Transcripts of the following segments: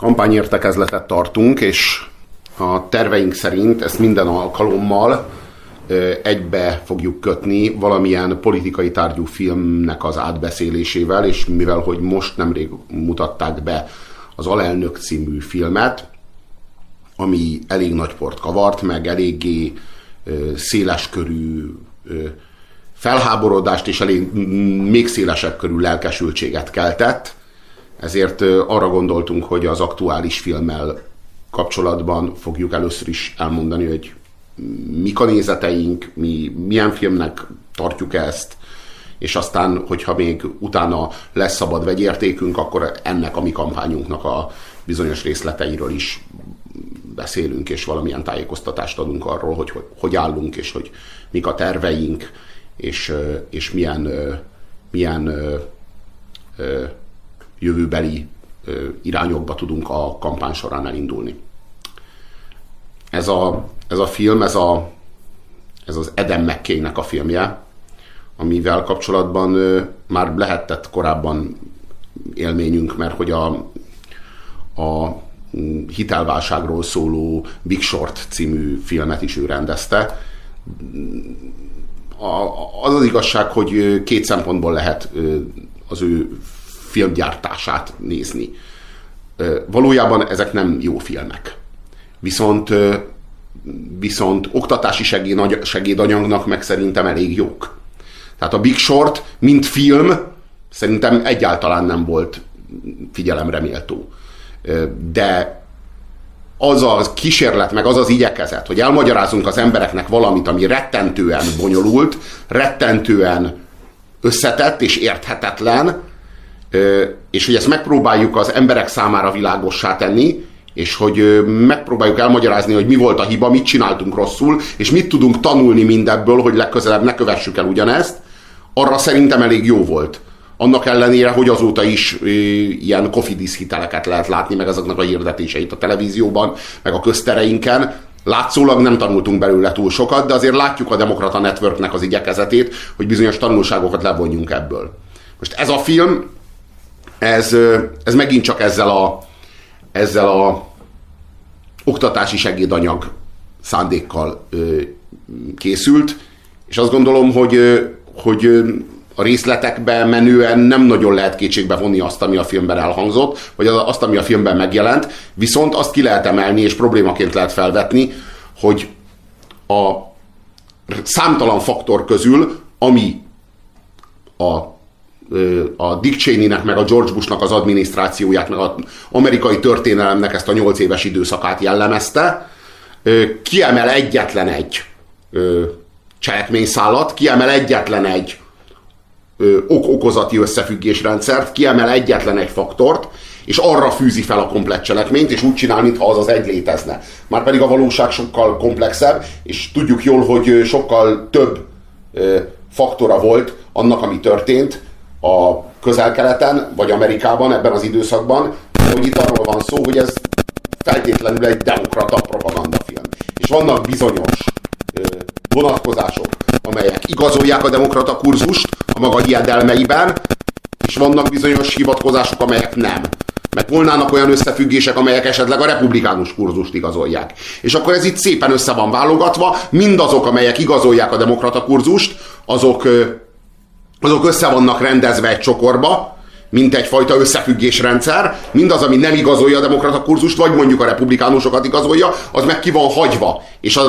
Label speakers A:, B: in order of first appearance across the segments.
A: kampányértekezletet tartunk, és a terveink szerint ezt minden alkalommal egybe fogjuk kötni valamilyen politikai tárgyú filmnek az átbeszélésével, és mivel hogy most nemrég mutatták be az Alelnök című filmet, ami elég nagy port kavart, meg eléggé széleskörű felháborodást és elég még szélesebb körű lelkesültséget keltett, ezért arra gondoltunk, hogy az aktuális filmmel kapcsolatban fogjuk először is elmondani, hogy mik a nézeteink, mi milyen filmnek tartjuk ezt, és aztán, hogyha még utána lesz szabad vegyértékünk, akkor ennek a mi kampányunknak a bizonyos részleteiről is beszélünk, és valamilyen tájékoztatást adunk arról, hogy hogy, állunk, és hogy mik a terveink, és, és milyen, milyen jövőbeli irányokba tudunk a kampány során elindulni. Ez a, ez a film, ez, a, ez az Eden mckay a filmje, amivel kapcsolatban már lehetett korábban élményünk, mert hogy a, a hitelválságról szóló Big Short című filmet is ő rendezte. Az az igazság, hogy két szempontból lehet az ő filmgyártását nézni. Valójában ezek nem jó filmek. Viszont, viszont oktatási segéd, segédanyagnak meg szerintem elég jók. Tehát a Big Short, mint film, szerintem egyáltalán nem volt figyelemre méltó. De az a kísérlet, meg az az igyekezet, hogy elmagyarázunk az embereknek valamit, ami rettentően bonyolult, rettentően összetett és érthetetlen, és hogy ezt megpróbáljuk az emberek számára világossá tenni, és hogy megpróbáljuk elmagyarázni, hogy mi volt a hiba, mit csináltunk rosszul, és mit tudunk tanulni mindebből, hogy legközelebb ne kövessük el ugyanezt, arra szerintem elég jó volt. Annak ellenére, hogy azóta is ilyen kofidis hiteleket lehet látni, meg azoknak a hirdetéseit a televízióban, meg a köztereinken. Látszólag nem tanultunk belőle túl sokat, de azért látjuk a Demokrata Networknek az igyekezetét, hogy bizonyos tanulságokat levonjunk ebből. Most ez a film, ez, ez megint csak ezzel a, ezzel a oktatási segédanyag szándékkal készült, és azt gondolom, hogy, hogy a részletekbe menően nem nagyon lehet kétségbe vonni azt, ami a filmben elhangzott, vagy azt, ami a filmben megjelent, viszont azt ki lehet emelni, és problémaként lehet felvetni, hogy a számtalan faktor közül, ami a a Dick Cheney-nek, meg a George Bushnak az adminisztrációját, meg az amerikai történelemnek ezt a nyolc éves időszakát jellemezte, kiemel egyetlen egy cselekményszállat, kiemel egyetlen egy ok-okozati összefüggésrendszert, kiemel egyetlen egy faktort, és arra fűzi fel a komplett cselekményt, és úgy csinál, mintha az az egy létezne. Márpedig a valóság sokkal komplexebb, és tudjuk jól, hogy sokkal több faktora volt annak, ami történt, a közel-keleten, vagy Amerikában ebben az időszakban, hogy itt arról van szó, hogy ez feltétlenül egy demokrata propagandafilm. És vannak bizonyos vonatkozások, amelyek igazolják a demokrata kurzust a maga hiedelmeiben, és vannak bizonyos hivatkozások, amelyek nem. Mert volnának olyan összefüggések, amelyek esetleg a republikánus kurzust igazolják. És akkor ez itt szépen össze van válogatva, mindazok, amelyek igazolják a demokrata kurzust, azok azok össze vannak rendezve egy csokorba, mint egyfajta összefüggésrendszer, mindaz, ami nem igazolja a demokrata kurzust, vagy mondjuk a republikánusokat igazolja, az meg ki van hagyva, és az,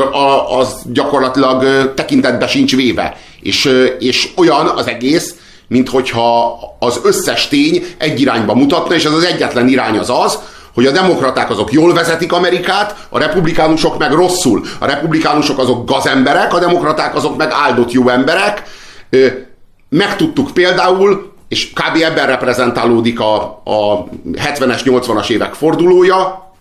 A: az gyakorlatilag tekintetbe sincs véve. És, és olyan az egész, mint hogyha az összes tény egy irányba mutatna, és ez az egyetlen irány az az, hogy a demokraták azok jól vezetik Amerikát, a republikánusok meg rosszul. A republikánusok azok gazemberek, a demokraták azok meg áldott jó emberek, Megtudtuk például, és kb. ebben reprezentálódik a, a 70-es, 80-as évek fordulója,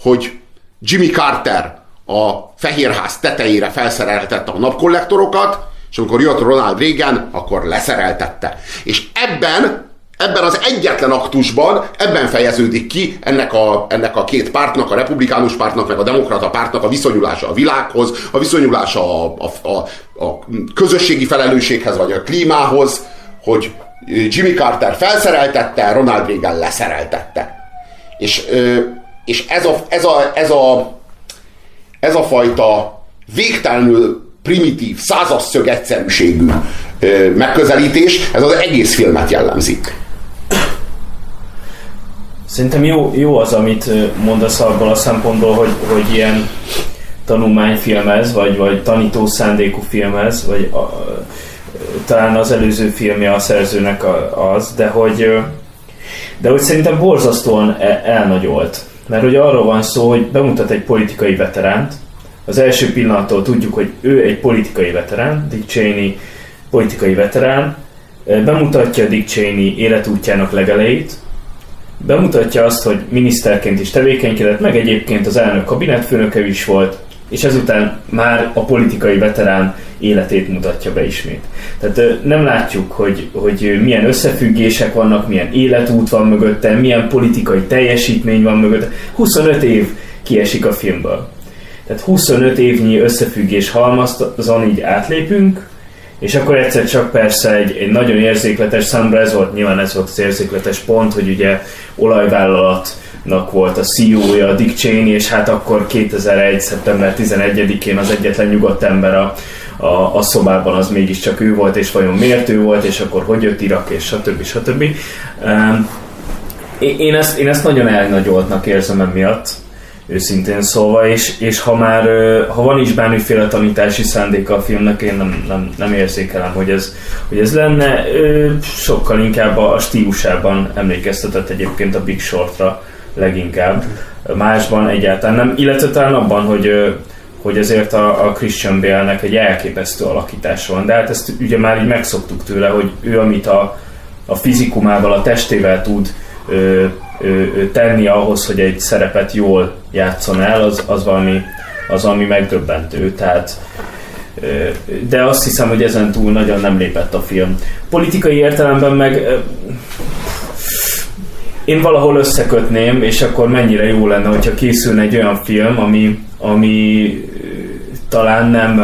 A: hogy Jimmy Carter a Fehérház tetejére felszereltette a napkollektorokat, és amikor jött Ronald Reagan, akkor leszereltette. És ebben ebben az egyetlen aktusban, ebben fejeződik ki ennek a, ennek a két pártnak, a republikánus pártnak, meg a demokrata pártnak a viszonyulása a világhoz, a viszonyulása a, a, a, a közösségi felelősséghez, vagy a klímához, hogy Jimmy Carter felszereltette, Ronald Reagan leszereltette. És, és ez, a, ez, a, ez, a, ez a fajta végtelenül primitív, százasszög egyszerűségű megközelítés, ez az egész filmet jellemzi.
B: Szerintem jó, jó az, amit mondasz abból a szempontból, hogy, hogy ilyen tanulmányfilmez, vagy, vagy tanító szándékú filmez, vagy a, talán az előző filmje a szerzőnek az, de hogy, de hogy szerintem borzasztóan e, elnagyolt. Mert hogy arról van szó, hogy bemutat egy politikai veteránt, az első pillanattól tudjuk, hogy ő egy politikai veterán, Dick Cheney politikai veterán, bemutatja Dick Cheney életútjának legelejét, bemutatja azt, hogy miniszterként is tevékenykedett, meg egyébként az elnök kabinetfőnöke is volt, és ezután már a politikai veterán életét mutatja be ismét. Tehát nem látjuk, hogy, hogy milyen összefüggések vannak, milyen életút van mögötte, milyen politikai teljesítmény van mögötte. 25 év kiesik a filmből. Tehát 25 évnyi összefüggés halmazon így átlépünk, és akkor egyszer csak persze egy, egy nagyon érzékletes, számomra ez volt, nyilván ez volt az érzékletes pont, hogy ugye olajvállalatnak volt a CEO-ja, Dick Cheney, és hát akkor 2001. szeptember 11-én az egyetlen nyugodt ember a, a, a szobában az mégiscsak ő volt, és vajon miért ő volt, és akkor hogy jött Irak, és stb. stb. Um, én ezt, én ezt nagyon elnagyoltnak érzem emiatt, őszintén szólva, és, és ha már ha van is bármiféle tanítási szándéka a filmnek, én nem, nem, nem érzékelem, hogy ez, hogy ez lenne, sokkal inkább a stílusában emlékeztetett egyébként a Big Shortra leginkább, másban egyáltalán nem, illetve talán abban, hogy hogy azért a, a Christian Bale-nek egy elképesztő alakítása van, de hát ezt ugye már így megszoktuk tőle, hogy ő amit a, a fizikumával, a testével tud ö, tenni ahhoz, hogy egy szerepet jól játszon el, az, az, valami, az valami megdöbbentő. Tehát, de azt hiszem, hogy ezen túl nagyon nem lépett a film. Politikai értelemben meg én valahol összekötném, és akkor mennyire jó lenne, hogyha készülne egy olyan film, ami, ami talán nem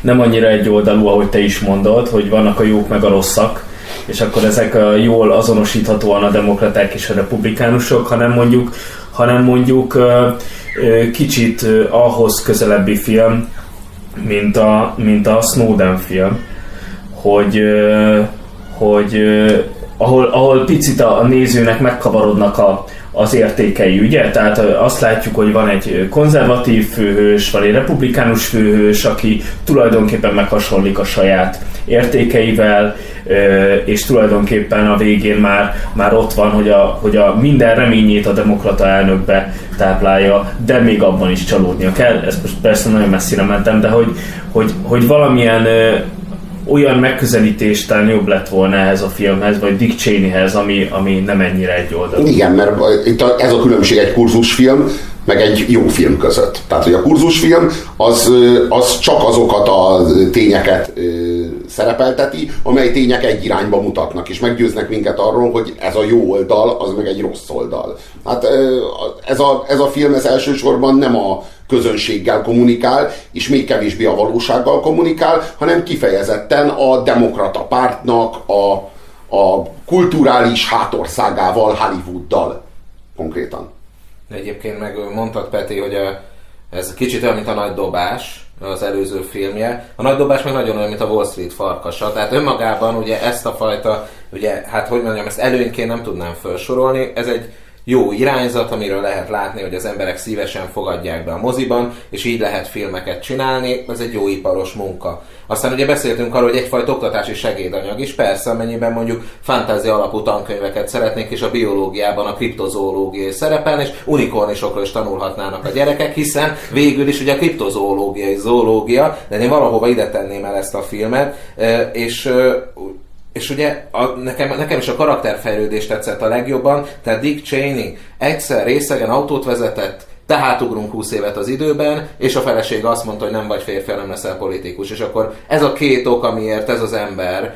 B: nem annyira egy oldalú, ahogy te is mondod, hogy vannak a jók meg a rosszak, és akkor ezek jól azonosíthatóan a demokraták és a republikánusok, hanem mondjuk, hanem mondjuk kicsit ahhoz közelebbi film, mint a, mint a Snowden film, hogy, hogy ahol, ahol picit a, a nézőnek megkavarodnak a, az értékei, ugye? Tehát azt látjuk, hogy van egy konzervatív főhős, van egy republikánus főhős, aki tulajdonképpen meghasonlik a saját értékeivel, és tulajdonképpen a végén már, már ott van, hogy a, hogy a minden reményét a demokrata elnökbe táplálja, de még abban is csalódnia kell. Ez most persze nagyon messzire mentem, de hogy, hogy, hogy valamilyen olyan megközelítés talán jobb lett volna ehhez a filmhez, vagy Dick Cheneyhez, ami, ami nem ennyire egy oldal.
A: Igen, mert itt ez a különbség egy kurzusfilm, meg egy jó film között. Tehát, hogy a kurzusfilm az, az csak azokat a tényeket szerepelteti, amely tények egy irányba mutatnak, és meggyőznek minket arról, hogy ez a jó oldal, az meg egy rossz oldal. Hát ez a, ez a film ez elsősorban nem a közönséggel kommunikál, és még kevésbé a valósággal kommunikál, hanem kifejezetten a demokrata pártnak a, a kulturális hátországával, Hollywooddal konkrétan.
C: Egyébként meg mondtad Peti, hogy ez kicsit olyan, mint a nagy dobás, az előző filmje. A nagy dobás meg nagyon olyan, mint a Wall Street farkasa. Tehát önmagában ugye ezt a fajta, ugye, hát hogy mondjam, ezt előnyként nem tudnám felsorolni. Ez egy jó irányzat, amiről lehet látni, hogy az emberek szívesen fogadják be a moziban, és így lehet filmeket csinálni, ez egy jó iparos munka. Aztán ugye beszéltünk arról, hogy egyfajta oktatási segédanyag is, persze, amennyiben mondjuk fantázia alapú tankönyveket szeretnék, és a biológiában a kriptozoológia szerepel, és unikornisokról is tanulhatnának a gyerekek, hiszen végül is ugye a kriptozoológia zoológia, de én valahova ide tenném el ezt a filmet, és és ugye a, nekem, nekem is a karakterfejlődés tetszett a legjobban, tehát Dick Cheney egyszer részegen autót vezetett, tehát ugrunk 20 évet az időben, és a feleség azt mondta, hogy nem vagy férfi, nem leszel politikus. És akkor ez a két ok, amiért ez az ember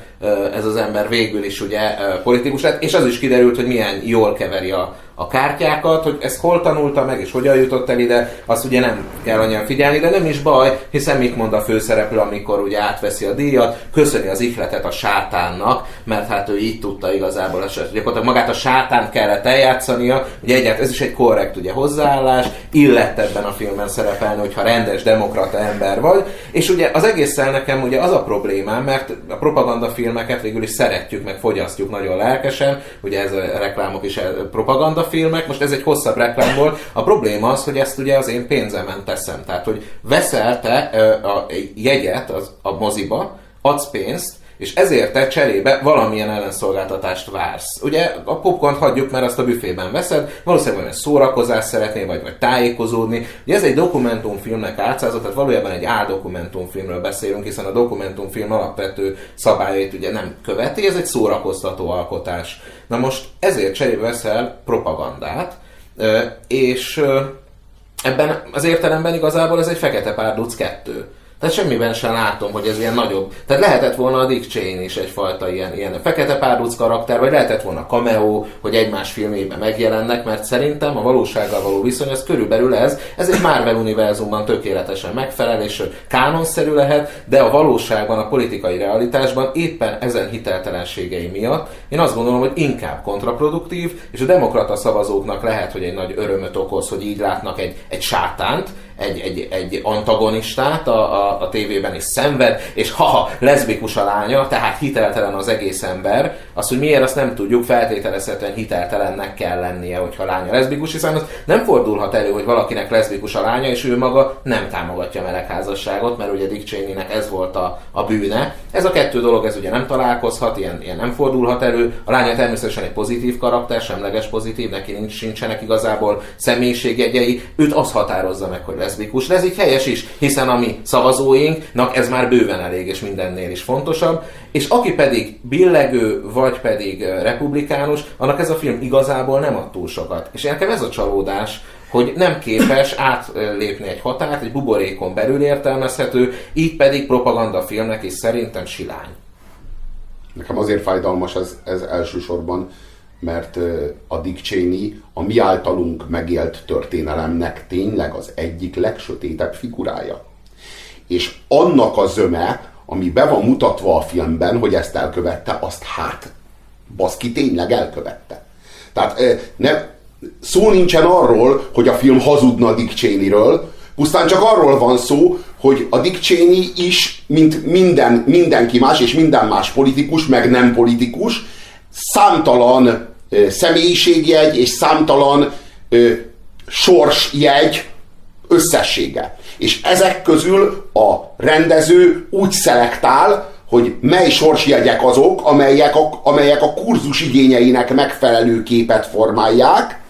C: ez az ember végül is ugye politikus lett, és az is kiderült, hogy milyen jól keveri a, a kártyákat, hogy ezt hol tanulta meg, és hogyan jutott el ide, azt ugye nem kell annyira figyelni, de nem is baj, hiszen mit mond a főszereplő, amikor ugye átveszi a díjat, köszöni az ihletet a sátánnak, mert hát ő így tudta igazából, hogy gyakorlatilag magát a sátánt kellett eljátszania, ugye egyáltalán ez is egy korrekt ugye hozzáállás, illett ebben a filmben szerepelni, hogyha rendes demokrata ember vagy, és ugye az egészen nekem ugye az a problémám, mert a propagandafilmeket végül is szeretjük, meg fogyasztjuk nagyon lelkesen, ugye ez a reklámok is propaganda filmek, most ez egy hosszabb reklám. A probléma az, hogy ezt ugye az én pénzemen teszem. Tehát, hogy veszel te a jegyet a moziba, adsz pénzt, és ezért te cserébe valamilyen ellenszolgáltatást vársz. Ugye a popcorn hagyjuk, mert azt a büfében veszed, valószínűleg valami szórakozás szeretnél, vagy, vagy tájékozódni. Ugye ez egy dokumentumfilmnek átszázott, tehát valójában egy áldokumentumfilmről beszélünk, hiszen a dokumentumfilm alapvető szabályait ugye nem követi, ez egy szórakoztató alkotás. Na most ezért cserébe veszel propagandát, és ebben az értelemben igazából ez egy fekete párduc kettő. Tehát semmiben sem látom, hogy ez ilyen nagyobb. Tehát lehetett volna a Dick Cheney is egyfajta ilyen, ilyen fekete párduc karakter, vagy lehetett volna cameo, hogy egymás filmében megjelennek, mert szerintem a valósággal való viszony az körülbelül ez. Ez egy Marvel univerzumban tökéletesen megfelel, és kánonszerű lehet, de a valóságban, a politikai realitásban éppen ezen hiteltelenségei miatt én azt gondolom, hogy inkább kontraproduktív, és a demokrata szavazóknak lehet, hogy egy nagy örömöt okoz, hogy így látnak egy, egy sátánt, egy, egy, egy antagonistát a, a, a tévében is szenved, és ha leszbikus a lánya, tehát hiteltelen az egész ember, az, hogy miért azt nem tudjuk, feltételezhetően hiteltelennek kell lennie, hogyha a lánya leszbikus, hiszen az nem fordulhat elő, hogy valakinek leszbikus a lánya, és ő maga nem támogatja a melegházasságot, mert ugye Dick Cheney-nek ez volt a, a bűne. Ez a kettő dolog, ez ugye nem találkozhat, ilyen, ilyen nem fordulhat elő. A lánya természetesen egy pozitív karakter, semleges pozitív, neki nincs, nincsenek igazából személyiségjegyei, őt az határozza meg, hogy leszbikus. De így helyes is, hiszen a mi szavazóinknak ez már bőven elég, és mindennél is fontosabb. És aki pedig billegő, vagy pedig republikánus, annak ez a film igazából nem ad túl sokat. És nekem ez a csalódás, hogy nem képes átlépni egy határt, egy buborékon belül értelmezhető, így pedig propagandafilmnek és szerintem silány.
A: Nekem azért fájdalmas ez, ez elsősorban, mert a Dick Cheney a mi általunk megélt történelemnek tényleg az egyik legsötétebb figurája. És annak a zöme, ami be van mutatva a filmben, hogy ezt elkövette, azt hát, baszki tényleg elkövette. Tehát ne, szó nincsen arról, hogy a film hazudna Dick Cheneyről, pusztán csak arról van szó, hogy a Dick Cheney is, mint minden, mindenki más, és minden más politikus, meg nem politikus, számtalan személyiségjegy és számtalan sorsjegy összessége. És ezek közül a rendező úgy szelektál, hogy mely sorsjegyek azok, amelyek a, amelyek a kurzus igényeinek megfelelő képet formálják,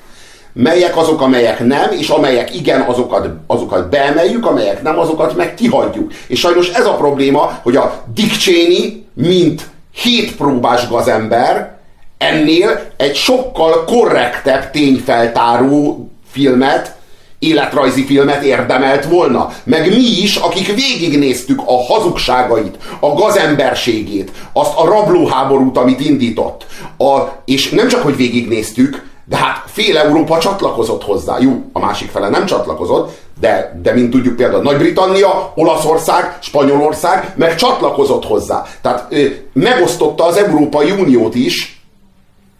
A: melyek azok, amelyek nem, és amelyek igen, azokat, azokat beemeljük, amelyek nem, azokat meg kihagyjuk. És sajnos ez a probléma, hogy a Dick Cheney, mint hétpróbás gazember, ennél egy sokkal korrektebb tényfeltáró filmet, életrajzi filmet érdemelt volna. Meg mi is, akik végignéztük a hazugságait, a gazemberségét, azt a rablóháborút, amit indított. A, és nem csak, hogy végignéztük, de hát fél Európa csatlakozott hozzá. Jó, a másik fele nem csatlakozott, de, de mint tudjuk például Nagy-Britannia, Olaszország, Spanyolország meg csatlakozott hozzá. Tehát ö, megosztotta az Európai Uniót is,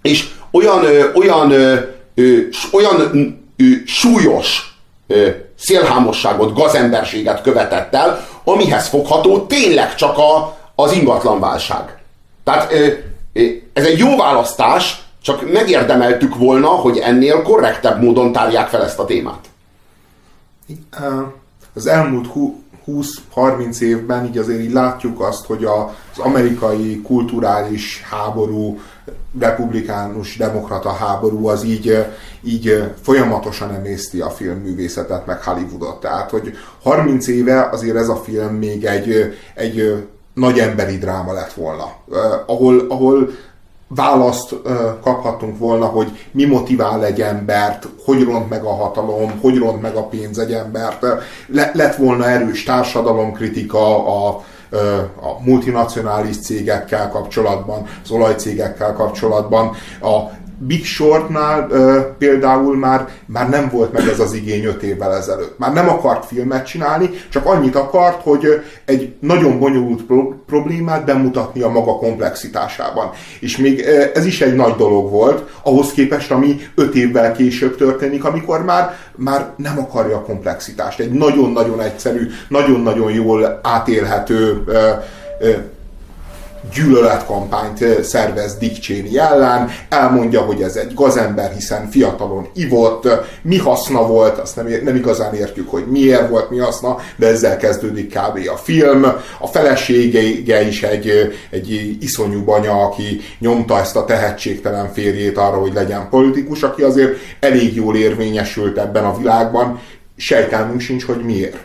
A: és olyan, olyan, olyan súlyos ö, szélhámosságot, gazemberséget követett el, amihez fogható tényleg csak a, az ingatlanválság. Tehát ez egy jó választás, csak megérdemeltük volna, hogy ennél korrektebb módon tárják fel ezt a témát.
D: Az elmúlt 20-30 évben így azért így látjuk azt, hogy az amerikai kulturális háború republikánus, demokrata háború az így, így folyamatosan emészti a filmművészetet, meg Hollywoodot. Tehát, hogy 30 éve azért ez a film még egy, egy nagy emberi dráma lett volna, ahol, ahol választ kaphattunk volna, hogy mi motivál egy embert, hogy ront meg a hatalom, hogy ront meg a pénz egy embert. Le, lett volna erős társadalomkritika, a, a multinacionális cégekkel kapcsolatban, az olajcégekkel kapcsolatban, a Big Shortnál uh, például már, már nem volt meg ez az igény öt évvel ezelőtt. Már nem akart filmet csinálni, csak annyit akart, hogy egy nagyon bonyolult pro- problémát bemutatni a maga komplexitásában. És még uh, ez is egy nagy dolog volt, ahhoz képest, ami öt évvel később történik, amikor már, már nem akarja a komplexitást. Egy nagyon-nagyon egyszerű, nagyon-nagyon jól átélhető uh, uh, gyűlöletkampányt szervez Dick Cheney ellen, elmondja, hogy ez egy gazember, hiszen fiatalon ivott, mi haszna volt, azt nem, nem igazán értjük, hogy miért volt mi haszna, de ezzel kezdődik kb. a film. A felesége is egy, egy iszonyú banya, aki nyomta ezt a tehetségtelen férjét arra, hogy legyen politikus, aki azért elég jól érvényesült ebben a világban, sejtelmünk sincs, hogy miért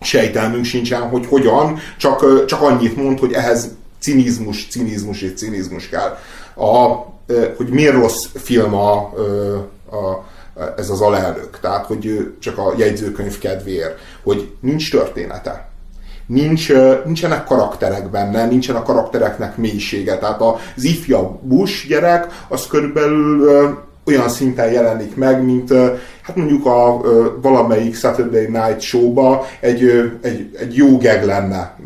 D: sejtelmünk sincsen, hogy hogyan, csak, csak annyit mond, hogy ehhez cinizmus, cinizmus és cinizmus kell. A, hogy miért rossz film a, a, ez az alelnök, tehát hogy csak a jegyzőkönyv kedvéért, hogy nincs története. Nincs, nincsenek karakterek benne, nincsen a karaktereknek mélysége. Tehát az ifja Bush gyerek, az körülbelül olyan szinten jelenik meg, mint hát mondjuk a valamelyik Saturday Night Show-ba egy, egy, egy jó geg lenne.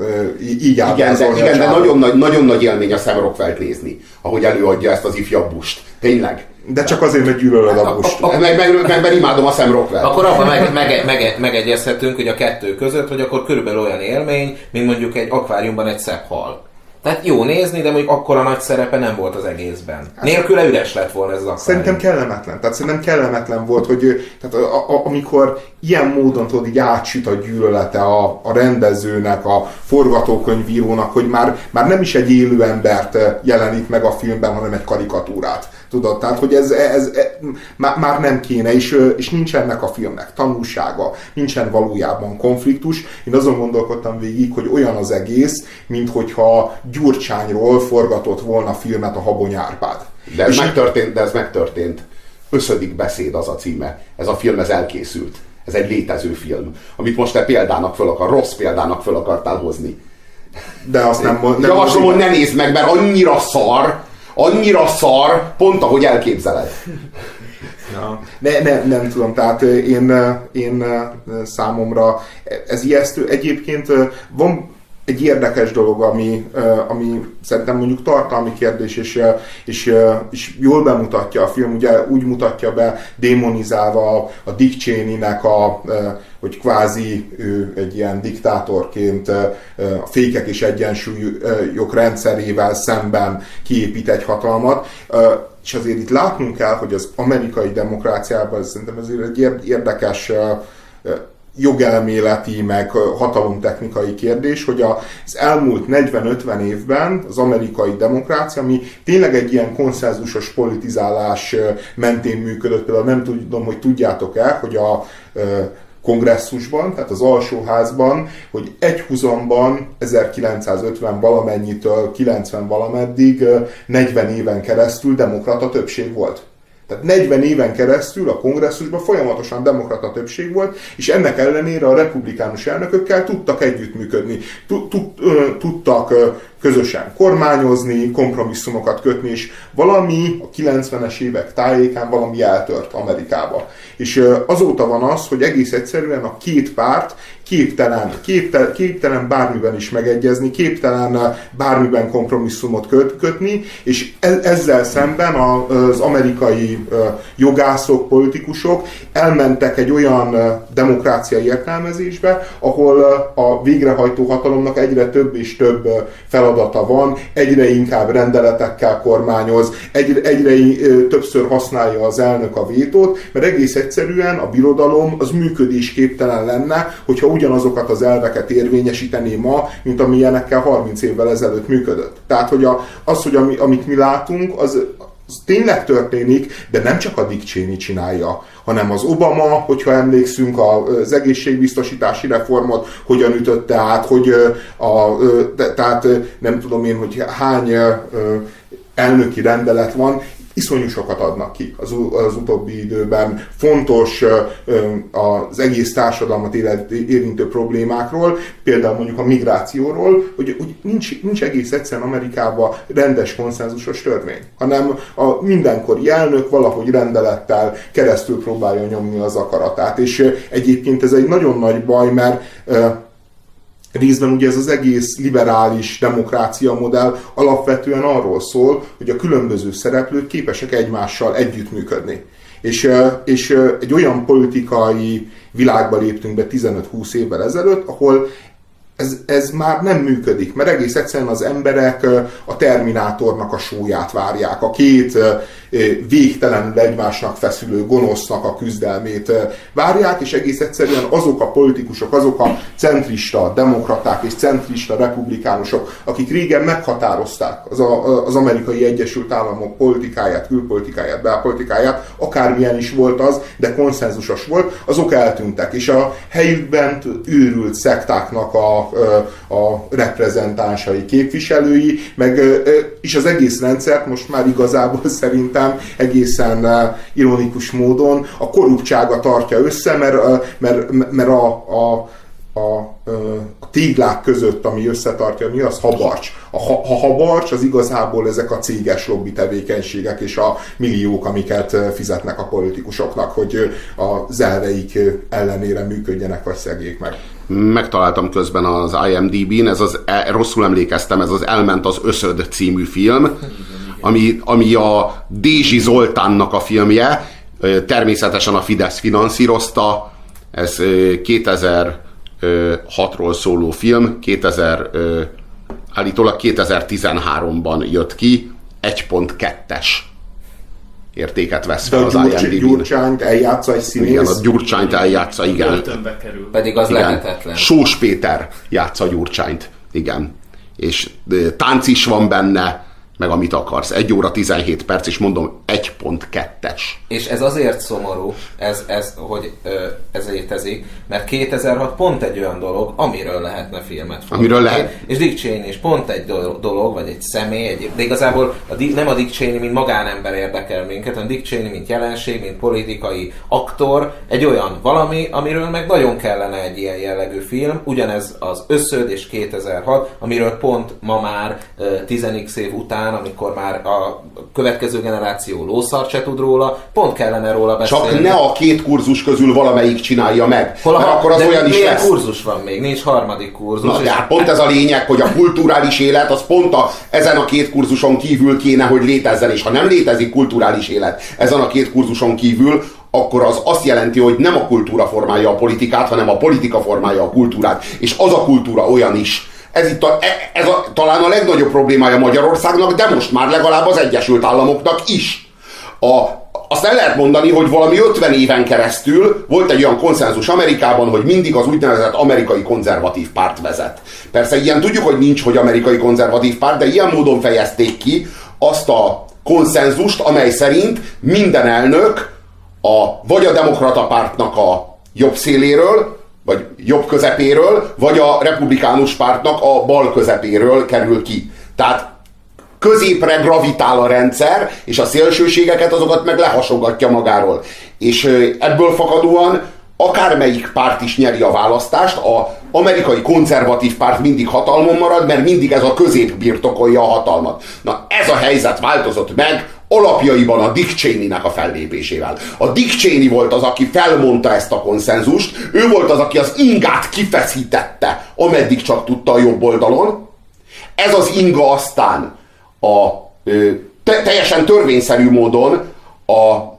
D: Így
A: igen, de, igen de nagyon nagy, nagyon nagy élmény a Sam Rockwell nézni, ahogy előadja ezt az ifjabb bust. Tényleg.
D: De csak azért, mert gyűlölöd a bust.
A: Meg, meg, meg, meg imádom a Sam Rockwell.
C: Akkor abban meg, meg, meg, megegyezhetünk, hogy a kettő között, hogy akkor körülbelül olyan élmény, mint mondjuk egy akváriumban egy szebb hal tehát jó nézni, de mondjuk akkora nagy szerepe nem volt az egészben. Hát, Nélküle üres lett volna ez az akvárium.
D: Szerintem kellemetlen. Tehát szerintem kellemetlen volt, hogy tehát a, a, amikor ilyen módon tudod, így átsüt a gyűlölete a, a rendezőnek, a forgatókönyvírónak, hogy már, már nem is egy élő embert jelenik meg a filmben, hanem egy karikatúrát. Tudod, tehát, hogy ez, ez, ez már, már nem kéne, és, és nincs ennek a filmnek tanulsága, nincsen valójában konfliktus. Én azon gondolkodtam végig, hogy olyan az egész, mint hogyha Gyurcsányról forgatott volna filmet a Habony Árpád.
A: De ez, megtörtént, de ez megtörtént. Összödik beszéd az a címe. Ez a film ez elkészült. Ez egy létező film, amit most te példának föl akar, rossz példának föl akartál hozni.
D: De azt nem, nem
A: Javaslom, hogy ne nézd meg, mert annyira szar, annyira szar, pont ahogy elképzeled.
D: Ja. Ne, ne, nem tudom, tehát én, én számomra ez ijesztő. Egyébként van egy érdekes dolog, ami, ami szerintem mondjuk tartalmi kérdés, és, és, és jól bemutatja a film, ugye úgy mutatja be, démonizálva a Dick Cheney-nek a, hogy kvázi ő egy ilyen diktátorként a fékek és egyensúlyok rendszerével szemben kiépít egy hatalmat, és azért itt látnunk kell, hogy az amerikai demokráciában szerintem ez egy érdekes jogelméleti, meg hatalomtechnikai kérdés, hogy az elmúlt 40-50 évben az amerikai demokrácia, ami tényleg egy ilyen konszenzusos politizálás mentén működött, például nem tudom, hogy tudjátok-e, hogy a kongresszusban, tehát az alsóházban, hogy egy huzamban 1950 valamennyitől 90 valameddig 40 éven keresztül demokrata többség volt. Tehát 40 éven keresztül a kongresszusban folyamatosan demokrata többség volt, és ennek ellenére a republikánus elnökökkel tudtak együttműködni, tudtak közösen kormányozni, kompromisszumokat kötni, és valami a 90-es évek tájékán valami eltört Amerikába. És azóta van az, hogy egész egyszerűen a két párt képtelen, képtelen, képtelen bármiben is megegyezni, képtelen bármiben kompromisszumot köt, kötni, és e, ezzel szemben az amerikai jogászok, politikusok elmentek egy olyan demokráciai értelmezésbe, ahol a végrehajtó hatalomnak egyre több és több feladata van, egyre inkább rendeletekkel kormányoz, egyre, egyre többször használja az elnök a vétót, mert egész egyszerűen a birodalom az működésképtelen lenne, hogyha ugyanazokat az elveket érvényesíteni ma, mint amilyenekkel 30 évvel ezelőtt működött. Tehát, hogy a, az, hogy ami, amit mi látunk, az, az tényleg történik, de nem csak a Dick Cheney csinálja, hanem az Obama, hogyha emlékszünk az egészségbiztosítási reformot, hogyan ütötte át, hogy a, tehát nem tudom én, hogy hány elnöki rendelet van, iszonyú sokat adnak ki az, az utóbbi időben. Fontos az egész társadalmat érintő problémákról, például mondjuk a migrációról, hogy, hogy nincs, nincs egész egyszerűen Amerikában rendes konszenzusos törvény, hanem a mindenkori elnök valahogy rendelettel keresztül próbálja nyomni az akaratát. És egyébként ez egy nagyon nagy baj, mert részben ugye ez az egész liberális demokrácia modell alapvetően arról szól, hogy a különböző szereplők képesek egymással együttműködni. És, és egy olyan politikai világba léptünk be 15-20 évvel ezelőtt, ahol ez, ez már nem működik, mert egész egyszerűen az emberek a Terminátornak a súlyát várják, a két végtelenül egymásnak feszülő gonosznak a küzdelmét várják, és egész egyszerűen azok a politikusok, azok a centrista demokraták és centrista republikánusok, akik régen meghatározták az, a, az amerikai Egyesült Államok politikáját, külpolitikáját, belpolitikáját, akármilyen is volt az, de konszenzusos volt, azok eltűntek, és a helyükben őrült szektáknak a, a reprezentánsai, képviselői, meg és az egész rendszert most már igazából szerintem szerintem egészen uh, ironikus módon a korruptsága tartja össze, mert, uh, mert, mert a, a a, a téglák között, ami összetartja, mi az habarcs. A ha, ha habarcs, az igazából ezek a céges lobby tevékenységek és a milliók, amiket fizetnek a politikusoknak, hogy az elveik ellenére működjenek, vagy szegék meg.
A: Megtaláltam közben az IMDb-n, ez az, rosszul emlékeztem, ez az Elment az Összöd című film, ami, ami a Dézsi Zoltánnak a filmje, természetesen a Fidesz finanszírozta, ez 2006-ról szóló film, 2000, állítólag 2013-ban jött ki, 1.2-es értéket vesz fel
D: az IMDb-n. Gyurcsányt eljátsza egy színész.
A: Igen, a Gyurcsányt eljátsza, igen.
B: kerül.
C: Pedig az igen. lehetetlen.
A: Sós Péter játsza Gyurcsányt, igen. És tánc is van benne, meg amit akarsz. 1 óra 17 perc, és mondom 1.2-es.
C: És ez azért szomorú, ez, ez, hogy ez létezik, mert 2006 pont egy olyan dolog, amiről lehetne filmet
A: forgatni. Amiről lehet.
C: És Dick Cheney is pont egy dolog, vagy egy személy, egy, de igazából a, nem a Dick Cheney, mint magánember érdekel minket, hanem Dick Cheney, mint jelenség, mint politikai aktor, egy olyan valami, amiről meg nagyon kellene egy ilyen jellegű film, ugyanez az Összöd és 2006, amiről pont ma már 10 év után után, amikor már a következő generáció lószart se tud róla, pont kellene róla beszélni.
A: Csak ne a két kurzus közül valamelyik csinálja meg. Hol mert akkor az de olyan is lesz.
C: kurzus van még? Nincs harmadik kurzus.
A: Na, de hát pont ez a lényeg, hogy a kulturális élet az pont a, ezen a két kurzuson kívül kéne, hogy létezzen, és ha nem létezik kulturális élet ezen a két kurzuson kívül, akkor az azt jelenti, hogy nem a kultúra formálja a politikát, hanem a politika formálja a kultúrát. És az a kultúra olyan is, ez itt a, e, ez a, talán a legnagyobb problémája Magyarországnak, de most már legalább az Egyesült Államoknak is. A, azt el lehet mondani, hogy valami 50 éven keresztül volt egy olyan konszenzus Amerikában, hogy mindig az úgynevezett amerikai konzervatív párt vezet. Persze ilyen tudjuk, hogy nincs, hogy amerikai konzervatív párt, de ilyen módon fejezték ki azt a konszenzust, amely szerint minden elnök a, vagy a demokrata pártnak a jobb széléről, vagy jobb közepéről, vagy a republikánus pártnak a bal közepéről kerül ki. Tehát középre gravitál a rendszer, és a szélsőségeket azokat meg lehasogatja magáról. És ebből fakadóan akármelyik párt is nyeri a választást, a amerikai konzervatív párt mindig hatalmon marad, mert mindig ez a közép birtokolja a hatalmat. Na ez a helyzet változott meg alapjaiban a Dick Cheney-nek a fellépésével. A Dick Cheney volt az, aki felmondta ezt a konszenzust, ő volt az, aki az ingát kifeszítette, ameddig csak tudta a jobb oldalon. Ez az inga aztán a te, teljesen törvényszerű módon a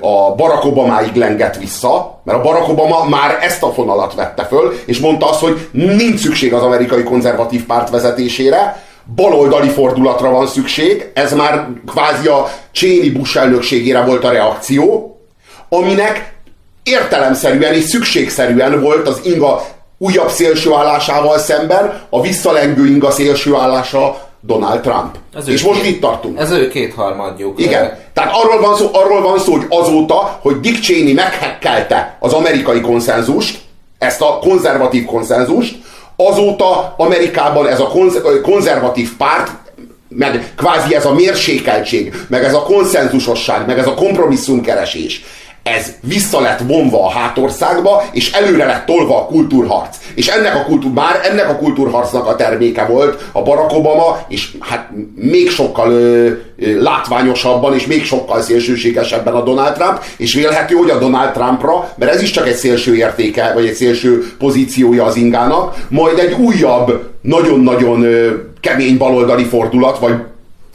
A: a Barack Obamáig lengett vissza, mert a Barack Obama már ezt a fonalat vette föl, és mondta azt, hogy nincs szükség az amerikai konzervatív párt vezetésére, baloldali fordulatra van szükség, ez már kvázi a Cheney Bush elnökségére volt a reakció, aminek értelemszerűen és szükségszerűen volt az inga újabb szélsőállásával szemben a visszalengő inga szélsőállása Donald Trump. Ez és most itt tartunk.
C: Ez ő kétharmadjuk.
A: Igen. Tehát arról van, szó, arról van szó, hogy azóta, hogy Dick Cheney meghekkelte az amerikai konszenzust, ezt a konzervatív konszenzust, azóta Amerikában ez a konz- konzervatív párt meg kvázi ez a mérsékeltség, meg ez a konszenzusosság, meg ez a kompromisszumkeresés, ez vissza lett vonva a hátországba, és előre lett tolva a kultúrharc. És ennek a kultúr, már ennek a kultúrharcnak a terméke volt a Barack Obama, és hát még sokkal ö, ö, látványosabban, és még sokkal szélsőségesebben a Donald Trump, és vélhető, hogy a Donald Trumpra, mert ez is csak egy szélső értéke, vagy egy szélső pozíciója az ingának, majd egy újabb, nagyon-nagyon kemény baloldali fordulat, vagy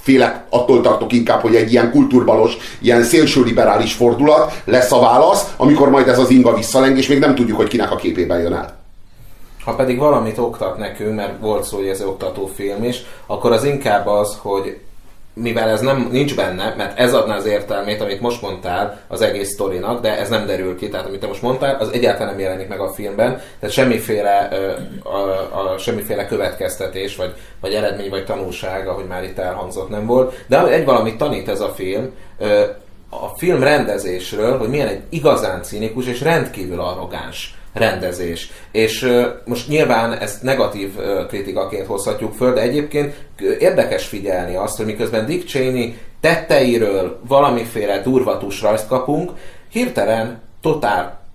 A: félek, attól tartok inkább, hogy egy ilyen kulturbalos, ilyen szélső-liberális fordulat lesz a válasz, amikor majd ez az inga visszaleng, és még nem tudjuk, hogy kinek a képében jön el.
C: Ha pedig valamit oktat nekünk, mert volt szó, hogy ez oktató film is, akkor az inkább az, hogy mivel ez nem, nincs benne, mert ez adná az értelmét, amit most mondtál az egész sztorinak, de ez nem derül ki, tehát amit te most mondtál, az egyáltalán nem jelenik meg a filmben, tehát semmiféle, a, a, a, semmiféle következtetés, vagy, vagy eredmény, vagy tanulság, ahogy már itt elhangzott nem volt, de egy valamit tanít ez a film, a film rendezésről, hogy milyen egy igazán cínikus és rendkívül arrogáns rendezés. És most nyilván ezt negatív kritikaként hozhatjuk föl, de egyébként érdekes figyelni azt, hogy miközben Dick Cheney tetteiről valamiféle durvatus rajzt kapunk, hirtelen totál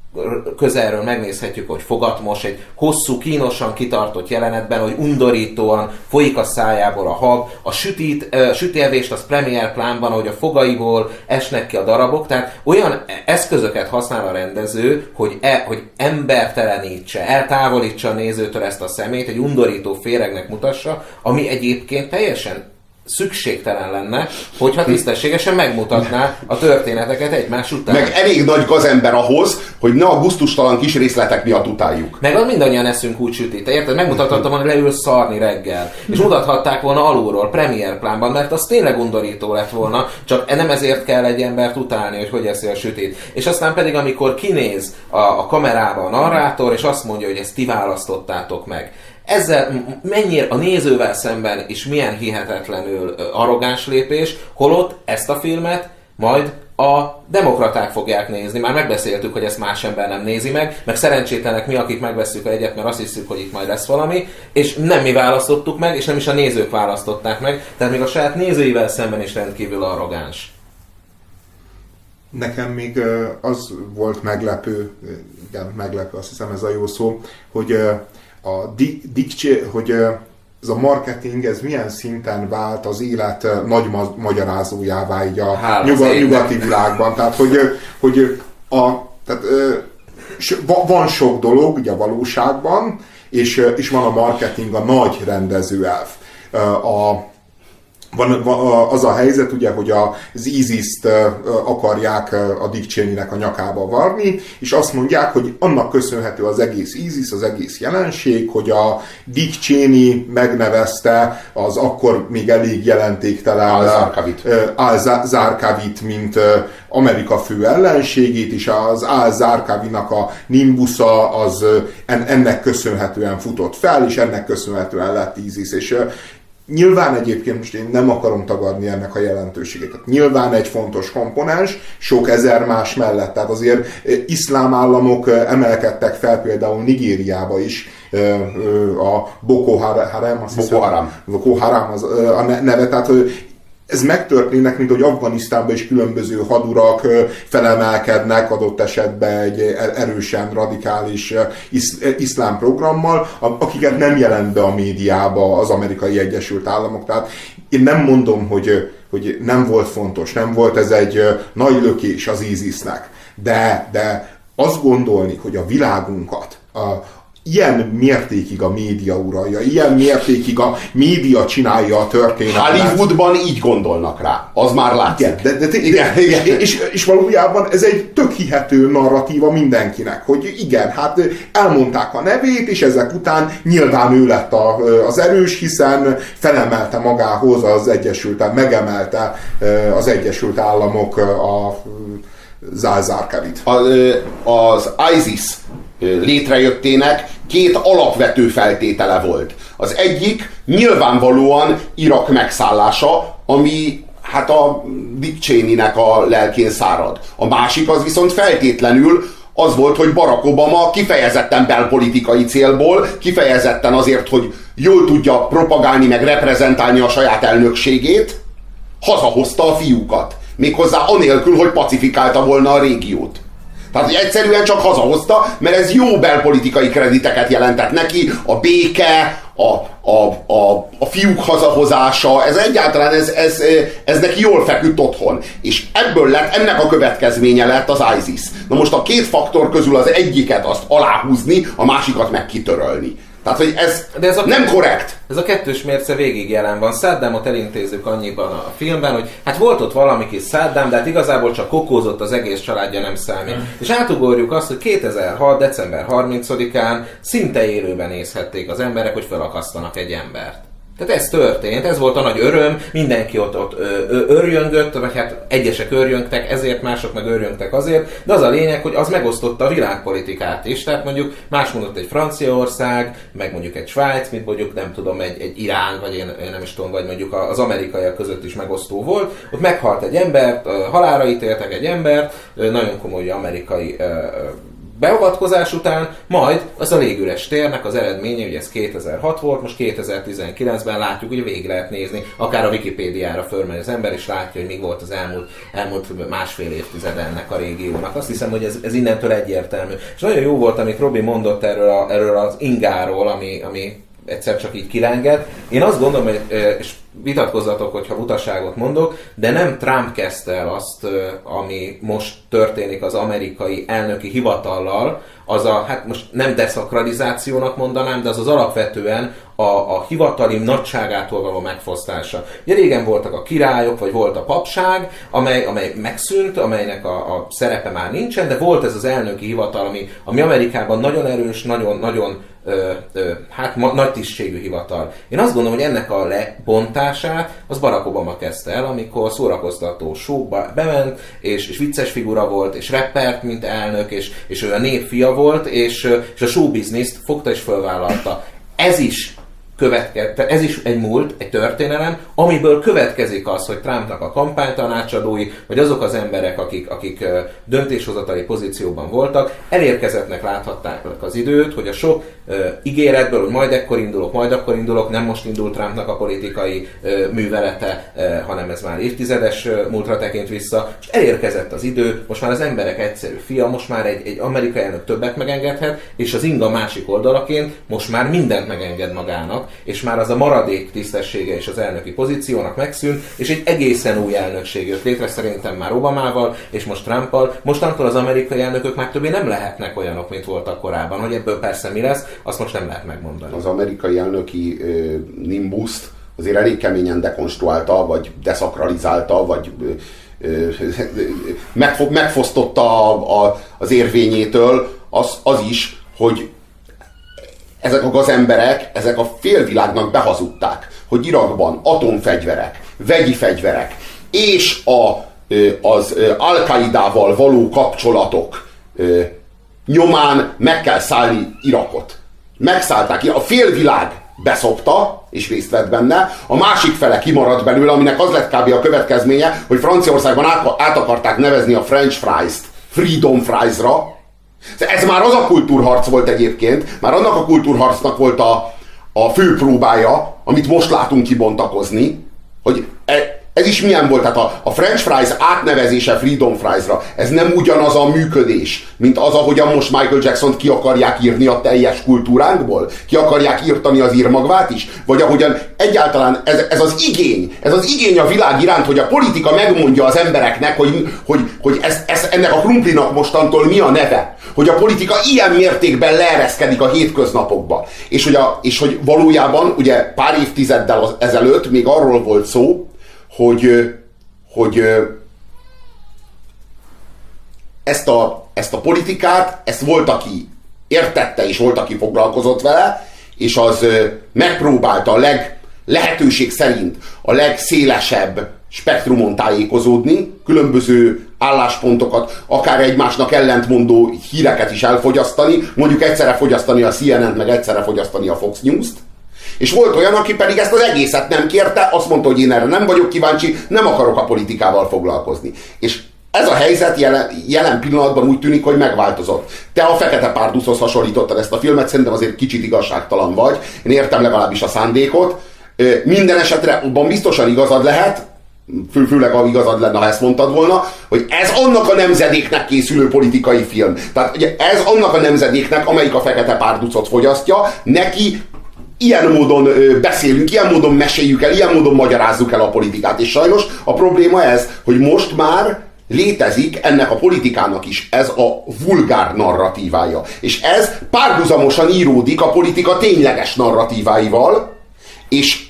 C: közelről megnézhetjük, hogy fogatmos egy hosszú, kínosan kitartott jelenetben, hogy undorítóan folyik a szájából a hab, a sütít, uh, sütélvést az premier plánban, hogy a fogaiból esnek ki a darabok, tehát olyan eszközöket használ a rendező, hogy, e, hogy embertelenítse, eltávolítsa a nézőtől ezt a szemét, egy undorító féregnek mutassa, ami egyébként teljesen szükségtelen lenne, hogyha tisztességesen megmutatná a történeteket egymás után.
A: Meg elég nagy gazember ahhoz, hogy ne a guztustalan kis részletek miatt utáljuk.
C: Meg az mindannyian eszünk úgy sütit, érted? Megmutathatta volna, hogy leül szarni reggel. És mutathatták volna alulról, premier plánban, mert az tényleg undorító lett volna, csak nem ezért kell egy embert utálni, hogy hogy eszi a sütit. És aztán pedig, amikor kinéz a, a kamerába a narrátor, és azt mondja, hogy ezt ti választottátok meg ezzel mennyire a nézővel szemben is milyen hihetetlenül arrogáns lépés, holott ezt a filmet majd a demokraták fogják nézni. Már megbeszéltük, hogy ezt más ember nem nézi meg, meg szerencsétlenek mi, akik megveszünk egyet, mert azt hiszük, hogy itt majd lesz valami, és nem mi választottuk meg, és nem is a nézők választották meg, tehát még a saját nézőivel szemben is rendkívül arrogáns.
D: Nekem még az volt meglepő, igen, meglepő, azt hiszem ez a jó szó, hogy a dikcsé, hogy ez a marketing, ez milyen szinten vált az élet nagy ma- magyarázójává így a nyugat, nyugati világban. Tehát, hogy, hogy a, tehát, van sok dolog ugye a valóságban, és, és van a marketing, a nagy rendezőelv. A, van, van az a helyzet, ugye, hogy az ISIS-t akarják a Dick Cheney-nek a nyakába varni, és azt mondják, hogy annak köszönhető az egész ISIS, az egész jelenség, hogy a Dick Cheney megnevezte az akkor még elég jelentéktelen Al-Zarkavit, mint Amerika fő ellenségét, és az Al-Zarkavinak a nimbusza az ennek köszönhetően futott fel, és ennek köszönhetően lett ISIS, és Nyilván egyébként most én nem akarom tagadni ennek a jelentőségét. Nyilván egy fontos komponens, sok ezer más mellett. Tehát azért eh, iszlám államok eh, emelkedtek fel például Nigériába is, eh, a Boko Haram,
A: azt Boko Haram.
D: Boko Haram az a neve, tehát ez megtörténnek, mint hogy Afganisztánban is különböző hadurak felemelkednek adott esetben egy erősen radikális iszlám programmal, akiket nem jelent be a médiába az amerikai Egyesült Államok. Tehát én nem mondom, hogy, hogy nem volt fontos, nem volt ez egy nagy lökés az ISIS-nek, de, de azt gondolni, hogy a világunkat, a, ilyen mértékig a média uralja, ilyen mértékig a média csinálja a történetet.
A: Hollywoodban így gondolnak rá, az már látszik.
D: Igen, de, de, de, igen, igen. És, és valójában ez egy tök hihető narratíva mindenkinek, hogy igen, hát elmondták a nevét, és ezek után nyilván ő lett a, az erős, hiszen felemelte magához az Egyesült, megemelte az Egyesült Államok a Zálzárkevit.
A: Az ISIS létrejöttének két alapvető feltétele volt. Az egyik nyilvánvalóan Irak megszállása, ami hát a Dick Cheney-nek a lelkén szárad. A másik az viszont feltétlenül az volt, hogy Barack Obama kifejezetten belpolitikai célból, kifejezetten azért, hogy jól tudja propagálni, meg reprezentálni a saját elnökségét, hazahozta a fiúkat. Méghozzá anélkül, hogy pacifikálta volna a régiót. Tehát, hogy egyszerűen csak hazahozta, mert ez jó belpolitikai krediteket jelentett neki, a béke, a, a, a, a fiúk hazahozása, ez egyáltalán, ez, ez, ez neki jól feküdt otthon. És ebből lett, ennek a következménye lett az ISIS. Na most a két faktor közül az egyiket azt aláhúzni, a másikat meg kitörölni. Tehát, hogy ez, De ez a nem korrekt.
C: Ez a kettős mérce végig jelen van. Saddamot elintézzük annyiban a filmben, hogy hát volt ott valami kis Saddam, de hát igazából csak kokózott az egész családja nem számít. Mm. És átugorjuk azt, hogy 2006. december 30-án szinte élőben nézhették az emberek, hogy felakasztanak egy embert. Tehát ez történt, ez volt a nagy öröm, mindenki ott, ott örjöngött, vagy hát egyesek örjöngtek ezért, mások meg örjöngtek azért, de az a lényeg, hogy az megosztotta a világpolitikát is, tehát mondjuk más mondott egy Franciaország, meg mondjuk egy Svájc, mint mondjuk nem tudom, egy, egy Irán, vagy én, én nem is tudom, vagy mondjuk az amerikaiak között is megosztó volt, ott meghalt egy embert, halára ítéltek egy embert, nagyon komoly amerikai beavatkozás után, majd az a légüres térnek az eredménye, ugye ez 2006 volt, most 2019-ben látjuk, hogy végig lehet nézni, akár a Wikipédiára fölmegy az ember, és látja, hogy még volt az elmúlt, elmúlt másfél évtized ennek a régiónak. Azt hiszem, hogy ez, ez innentől egyértelmű. És nagyon jó volt, amit Robi mondott erről, a, erről az ingáról, ami, ami egyszer csak így kilenged. Én azt gondolom, hogy, és vitatkozzatok, hogyha utaságot mondok, de nem Trump kezdte el azt, ami most történik az amerikai elnöki hivatallal, az a, hát most nem deszakralizációnak mondanám, de az az alapvetően a, a hivatali nagyságától való megfosztása. Ugye régen voltak a királyok, vagy volt a papság, amely, amely megszűnt, amelynek a, a szerepe már nincsen, de volt ez az elnöki hivatal, ami, ami Amerikában nagyon erős, nagyon, nagyon ö, ö, hát ma, nagy tisztségű hivatal. Én azt gondolom, hogy ennek a lebontását az Barack Obama kezdte el, amikor szórakoztató showba bement, és, és vicces figura volt, és rappert, mint elnök, és, és ő a nép volt, és, és a show business fogta és fölvállalta. Ez is követke, ez is egy múlt, egy történelem, amiből következik az, hogy Trumpnak a kampánytanácsadói, vagy azok az emberek, akik, akik döntéshozatali pozícióban voltak, elérkezettnek láthatták az időt, hogy a sok uh, ígéretből, hogy majd ekkor indulok, majd akkor indulok, nem most indult Trumpnak a politikai művelete, hanem ez már évtizedes múltra tekint vissza, és elérkezett az idő, most már az emberek egyszerű fia, most már egy, egy amerikai elnök többet megengedhet, és az inga másik oldalaként most már mindent megenged magának, és már az a maradék tisztessége és az elnöki pozíciónak megszűnt, és egy egészen új elnökség jött létre, szerintem már Obamával, és most Trumpal. Mostantól az amerikai elnökök már többé nem lehetnek olyanok, mint voltak korábban, hogy ebből persze mi lesz, azt most nem lehet megmondani.
A: Az amerikai elnöki ö, nimbuszt azért elég keményen dekonstruálta, vagy deszakralizálta, vagy megfo- megfosztotta a, a, az érvényétől az, az is, hogy ezek a gazemberek, ezek a félvilágnak behazudták, hogy Irakban atomfegyverek, vegyi fegyverek és a, az al való kapcsolatok nyomán meg kell szállni Irakot. Megszállták, a félvilág beszopta, és részt vett benne, a másik fele kimaradt belőle, aminek az lett kb. a következménye, hogy Franciaországban át, át akarták nevezni a French fries-t Freedom fries-ra, ez már az a kultúrharc volt egyébként, már annak a kultúrharcnak volt a, a fő próbája, amit most látunk kibontakozni, hogy e, ez is milyen volt? Tehát a, a French fries átnevezése Freedom Fries-ra, ez nem ugyanaz a működés, mint az, ahogyan most Michael Jackson-t ki akarják írni a teljes kultúránkból? Ki akarják írtani az írmagvát is? Vagy ahogyan egyáltalán ez, ez az igény, ez az igény a világ iránt, hogy a politika megmondja az embereknek, hogy, hogy, hogy ez, ez, ennek a krumplinak mostantól mi a neve. Hogy a politika ilyen mértékben leereszkedik a hétköznapokba. És hogy, a, és hogy valójában ugye pár évtizeddel ezelőtt még arról volt szó, hogy, hogy ezt a, ezt a politikát, ezt volt, aki értette, és volt, aki foglalkozott vele, és az megpróbálta a leg, lehetőség szerint a legszélesebb spektrumon tájékozódni, különböző álláspontokat, akár egymásnak ellentmondó híreket is elfogyasztani, mondjuk egyszerre fogyasztani a CNN-t, meg egyszerre fogyasztani a Fox News-t, és volt olyan, aki pedig ezt az egészet nem kérte, azt mondta, hogy én erre nem vagyok kíváncsi, nem akarok a politikával foglalkozni. És ez a helyzet jelen, jelen pillanatban úgy tűnik, hogy megváltozott. Te a Fekete Párduszhoz hasonlítottad ezt a filmet, szerintem azért kicsit igazságtalan vagy. Én értem legalábbis a szándékot. Minden esetre abban biztosan igazad lehet, fő, főleg a igazad lenne, ha ezt mondtad volna, hogy ez annak a nemzedéknek készülő politikai film. Tehát ugye ez annak a nemzedéknek, amelyik a Fekete Párducot fogyasztja, neki ilyen módon beszélünk, ilyen módon meséljük el, ilyen módon magyarázzuk el a politikát. És sajnos a probléma ez, hogy most már létezik ennek a politikának is ez a vulgár narratívája. És ez párhuzamosan íródik a politika tényleges narratíváival, és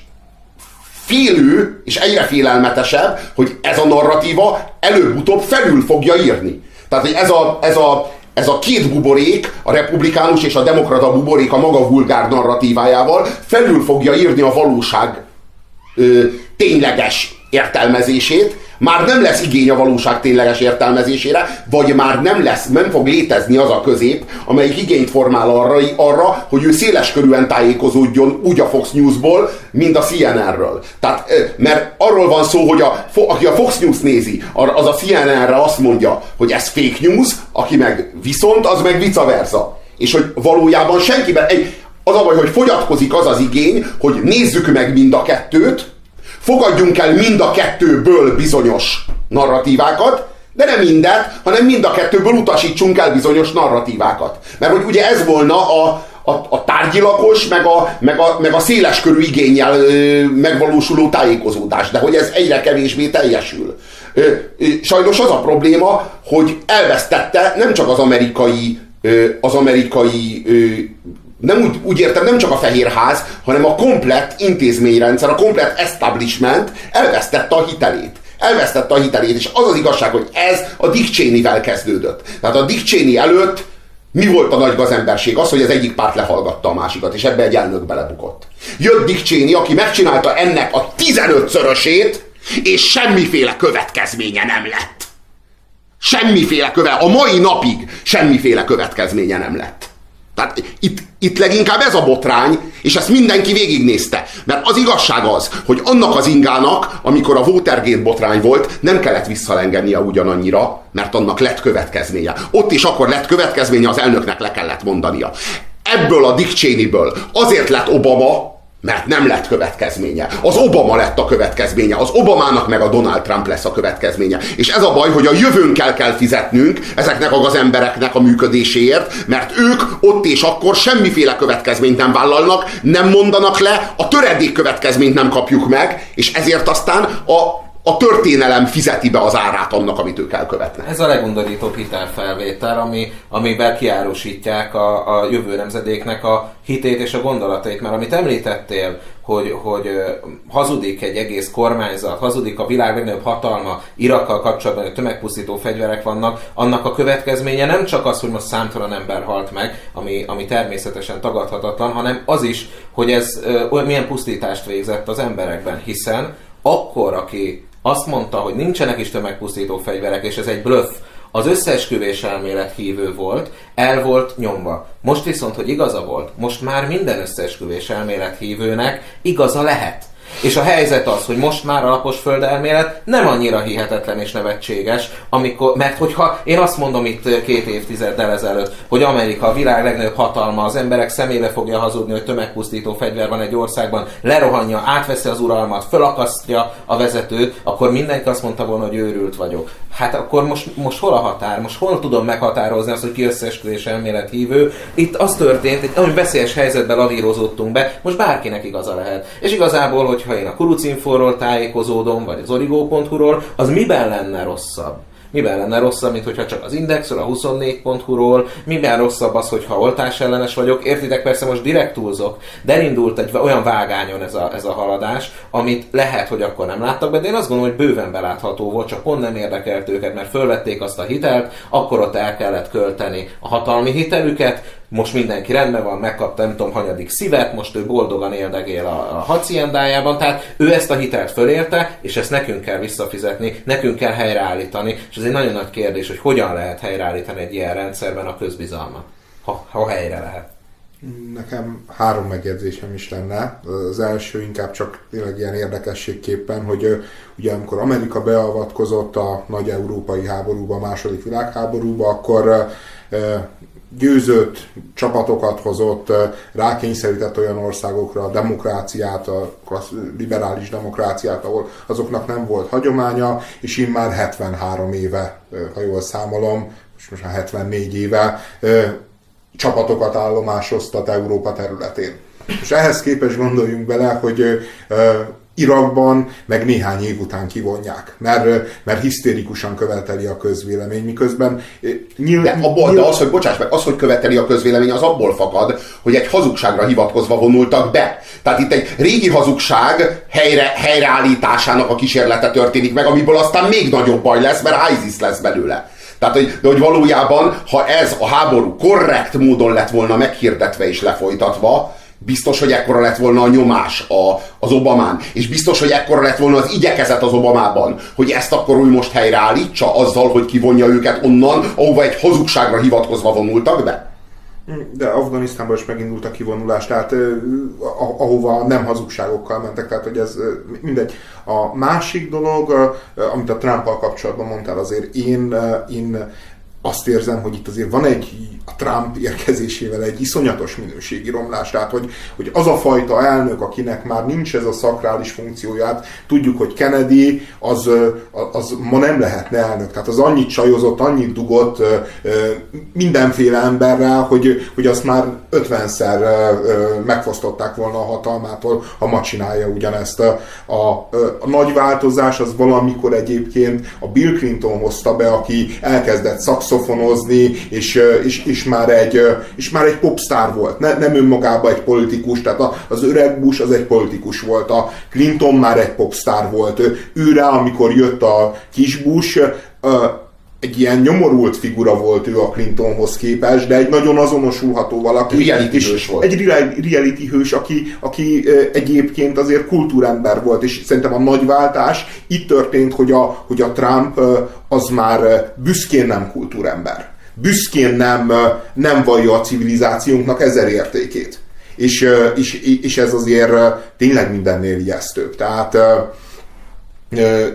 A: félő, és egyre félelmetesebb, hogy ez a narratíva előbb-utóbb felül fogja írni. Tehát, hogy ez a, ez a, ez a két buborék, a republikánus és a demokrata buborék a maga vulgár narratívájával felül fogja írni a valóság ö, tényleges értelmezését, már nem lesz igény a valóság tényleges értelmezésére, vagy már nem lesz, nem fog létezni az a közép, amelyik igényt formál arra, arra hogy ő széles körűen tájékozódjon úgy a Fox Newsból, mint a CNN-ről. Tehát, mert arról van szó, hogy a, aki a Fox News nézi, az a CNN-re azt mondja, hogy ez fake news, aki meg viszont, az meg vice versa. És hogy valójában senkiben, egy, az a baj, hogy fogyatkozik az az igény, hogy nézzük meg mind a kettőt, fogadjunk el mind a kettőből bizonyos narratívákat, de nem mindet, hanem mind a kettőből utasítsunk el bizonyos narratívákat. Mert hogy ugye ez volna a, a, a tárgyilagos, meg a, meg a, meg a széleskörű igényel ö, megvalósuló tájékozódás, de hogy ez egyre kevésbé teljesül. Ö, ö, sajnos az a probléma, hogy elvesztette nem csak az amerikai, ö, az amerikai ö, nem úgy, úgy értem, nem csak a Fehérház, hanem a komplett intézményrendszer, a komplett establishment elvesztette a hitelét. Elvesztette a hitelét, és az az igazság, hogy ez a Dick Cheney-vel kezdődött. Tehát a Dick Cheney előtt mi volt a nagy gazemberség? Az, hogy az egyik párt lehallgatta a másikat, és ebbe egy elnök belebukott. Jött Dick Cheney, aki megcsinálta ennek a 15-szörösét, és semmiféle következménye nem lett. Semmiféle köve, a mai napig semmiféle következménye nem lett. Tehát itt, itt leginkább ez a botrány, és ezt mindenki végignézte. Mert az igazság az, hogy annak az ingának, amikor a Watergate botrány volt, nem kellett visszalengenie ugyanannyira, mert annak lett következménye. Ott is akkor lett következménye, az elnöknek le kellett mondania. Ebből a Dick Cheney-ből azért lett Obama, mert nem lett következménye. Az Obama lett a következménye. Az Obamának meg a Donald Trump lesz a következménye. És ez a baj, hogy a jövőnkkel kell fizetnünk ezeknek a gazembereknek a működéséért, mert ők ott és akkor semmiféle következményt nem vállalnak, nem mondanak le, a töredék következményt nem kapjuk meg, és ezért aztán a a történelem fizeti be az árát annak, amit ők elkövetnek.
C: Ez a legundorítóbb hitelfelvétel, ami, amivel kiárusítják a, a jövő nemzedéknek a hitét és a gondolatait. Mert amit említettél, hogy, hogy hazudik egy egész kormányzat, hazudik a világ legnagyobb hatalma, Irakkal kapcsolatban, hogy tömegpusztító fegyverek vannak, annak a következménye nem csak az, hogy most számtalan ember halt meg, ami, ami természetesen tagadhatatlan, hanem az is, hogy ez milyen pusztítást végzett az emberekben, hiszen akkor, aki azt mondta, hogy nincsenek is tömegpusztító fegyverek, és ez egy bluff, az összeesküvés elmélet hívő volt, el volt nyomva. Most viszont, hogy igaza volt, most már minden összeesküvés elmélet hívőnek igaza lehet. És a helyzet az, hogy most már a lapos földelmélet nem annyira hihetetlen és nevetséges, amikor, mert hogyha én azt mondom itt két évtizeddel ezelőtt, hogy Amerika a világ legnagyobb hatalma, az emberek szemébe fogja hazudni, hogy tömegpusztító fegyver van egy országban, lerohanja, átveszi az uralmat, fölakasztja a vezetőt, akkor mindenki azt mondta volna, hogy őrült vagyok. Hát akkor most, most hol a határ? Most hol tudom meghatározni azt, hogy ki összeesküvés elmélet hívő? Itt az történt, egy nagyon veszélyes helyzetben lavírozottunk be, most bárkinek igaza lehet. És igazából, hogy hogyha én a Kurucinforról tájékozódom, vagy az origo.hu-ról, az miben lenne rosszabb? Miben lenne rosszabb, mint hogyha csak az Indexről, a 24.hu-ról, miben rosszabb az, hogyha oltás ellenes vagyok. Értitek, persze most direkt túlzok, de elindult egy olyan vágányon ez a, ez a haladás, amit lehet, hogy akkor nem láttak be, de én azt gondolom, hogy bőven belátható volt, csak pont nem érdekelt őket, mert fölvették azt a hitelt, akkor ott el kellett költeni a hatalmi hitelüket, most mindenki rendben van, megkapta nem tudom hanyadik szívet, most ő boldogan éldegél a, a haciendájában, tehát ő ezt a hitelt fölérte, és ezt nekünk kell visszafizetni, nekünk kell helyreállítani, és ez egy nagyon nagy kérdés, hogy hogyan lehet helyreállítani egy ilyen rendszerben a közbizalmat, ha, ha helyre lehet.
D: Nekem három megjegyzésem is lenne. Az első inkább csak tényleg ilyen érdekességképpen, hogy ugye amikor Amerika beavatkozott a nagy európai háborúba, a második világháborúba, akkor győzött csapatokat hozott, rákényszerített olyan országokra a demokráciát, a liberális demokráciát, ahol azoknak nem volt hagyománya, és immár 73 éve, ha jól számolom, most már 74 éve csapatokat állomásoztat Európa területén. És ehhez képest gondoljunk bele, hogy Irakban meg néhány év után kivonják, mert, mert hisztérikusan követeli a közvélemény, miközben nyíl,
A: De, abból, de az, hogy bocsáss meg, az, hogy követeli a közvélemény, az abból fakad, hogy egy hazugságra hivatkozva vonultak be. Tehát itt egy régi hazugság helyre, helyreállításának a kísérlete történik meg, amiből aztán még nagyobb baj lesz, mert ISIS lesz belőle. Tehát, hogy, de hogy valójában, ha ez a háború korrekt módon lett volna meghirdetve és lefolytatva, biztos, hogy ekkora lett volna a nyomás a, az Obamán, és biztos, hogy ekkora lett volna az igyekezet az Obamában, hogy ezt akkor új most helyreállítsa azzal, hogy kivonja őket onnan, ahova egy hazugságra hivatkozva vonultak be.
D: De Afganisztánban is megindult a kivonulás, tehát ahova nem hazugságokkal mentek, tehát hogy ez mindegy. A másik dolog, amit a Trumpal kapcsolatban mondtál, azért én, én azt érzem, hogy itt azért van egy a Trump érkezésével egy iszonyatos minőségi romlás, tehát hogy, hogy az a fajta elnök, akinek már nincs ez a szakrális funkcióját, tudjuk, hogy Kennedy az, az ma nem lehetne elnök, tehát az annyit csajozott, annyit dugott mindenféle emberrel, hogy, hogy azt már 50-szer ö, ö, megfosztották volna a hatalmától, ha ma csinálja ugyanezt. A, a, a nagy változás az valamikor egyébként a Bill Clinton hozta be, aki elkezdett szakszofonozni, és, és, és, már egy, és már egy popstar volt, ne, nem önmagában egy politikus, tehát az öreg Bush az egy politikus volt, a Clinton már egy popstar volt, őre, amikor jött a kis Bush, egy ilyen nyomorult figura volt ő a Clintonhoz képest, de egy nagyon azonosulható valaki.
A: Reality
D: és
A: hős volt.
D: Egy rea- reality hős, aki, aki egyébként azért kultúrember volt, és szerintem a nagy váltás itt történt, hogy a, hogy a Trump az már büszkén nem kultúrember. Büszkén nem, nem vallja a civilizációnknak ezer értékét. És, és, és ez azért tényleg mindennél ijesztőbb. Tehát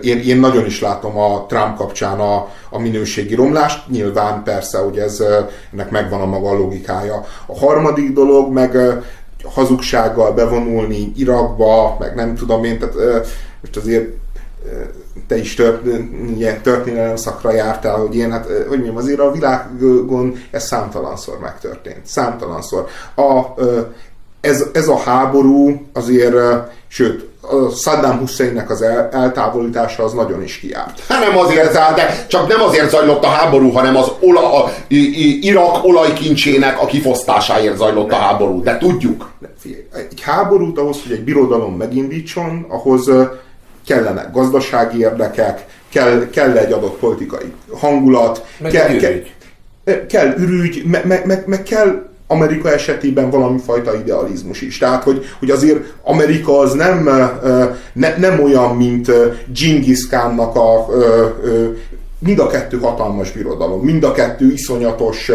D: én, én nagyon is látom a Trump kapcsán a, a minőségi romlást, nyilván persze, hogy ez, ennek megvan a maga logikája. A harmadik dolog meg hazugsággal bevonulni Irakba, meg nem tudom én, tehát most azért te is tört, ilyen történelem szakra jártál, hogy én, hát, hogy mondjam, azért a világon ez számtalanszor megtörtént. Számtalanszor. A, ez, ez a háború azért, sőt, a Saddam Husseinnek az el, eltávolítása az nagyon is kiárt.
A: Hát nem azért, zárt, de csak nem azért zajlott a háború, hanem az ola, a, i, i, Irak olajkincsének a kifosztásáért zajlott a háború. De tudjuk.
D: De figyelj, egy háborút ahhoz, hogy egy birodalom megindítson, ahhoz kellenek gazdasági érdekek, kell, kell egy adott politikai hangulat,
C: Meg
D: kell, kell,
C: ürügy.
D: kell ürügy, meg, meg, meg, meg kell Amerika esetében valami fajta idealizmus is. Tehát, hogy, hogy azért Amerika az nem, ne, nem olyan, mint Genghis Khannak a mind a kettő hatalmas birodalom, mind a kettő iszonyatos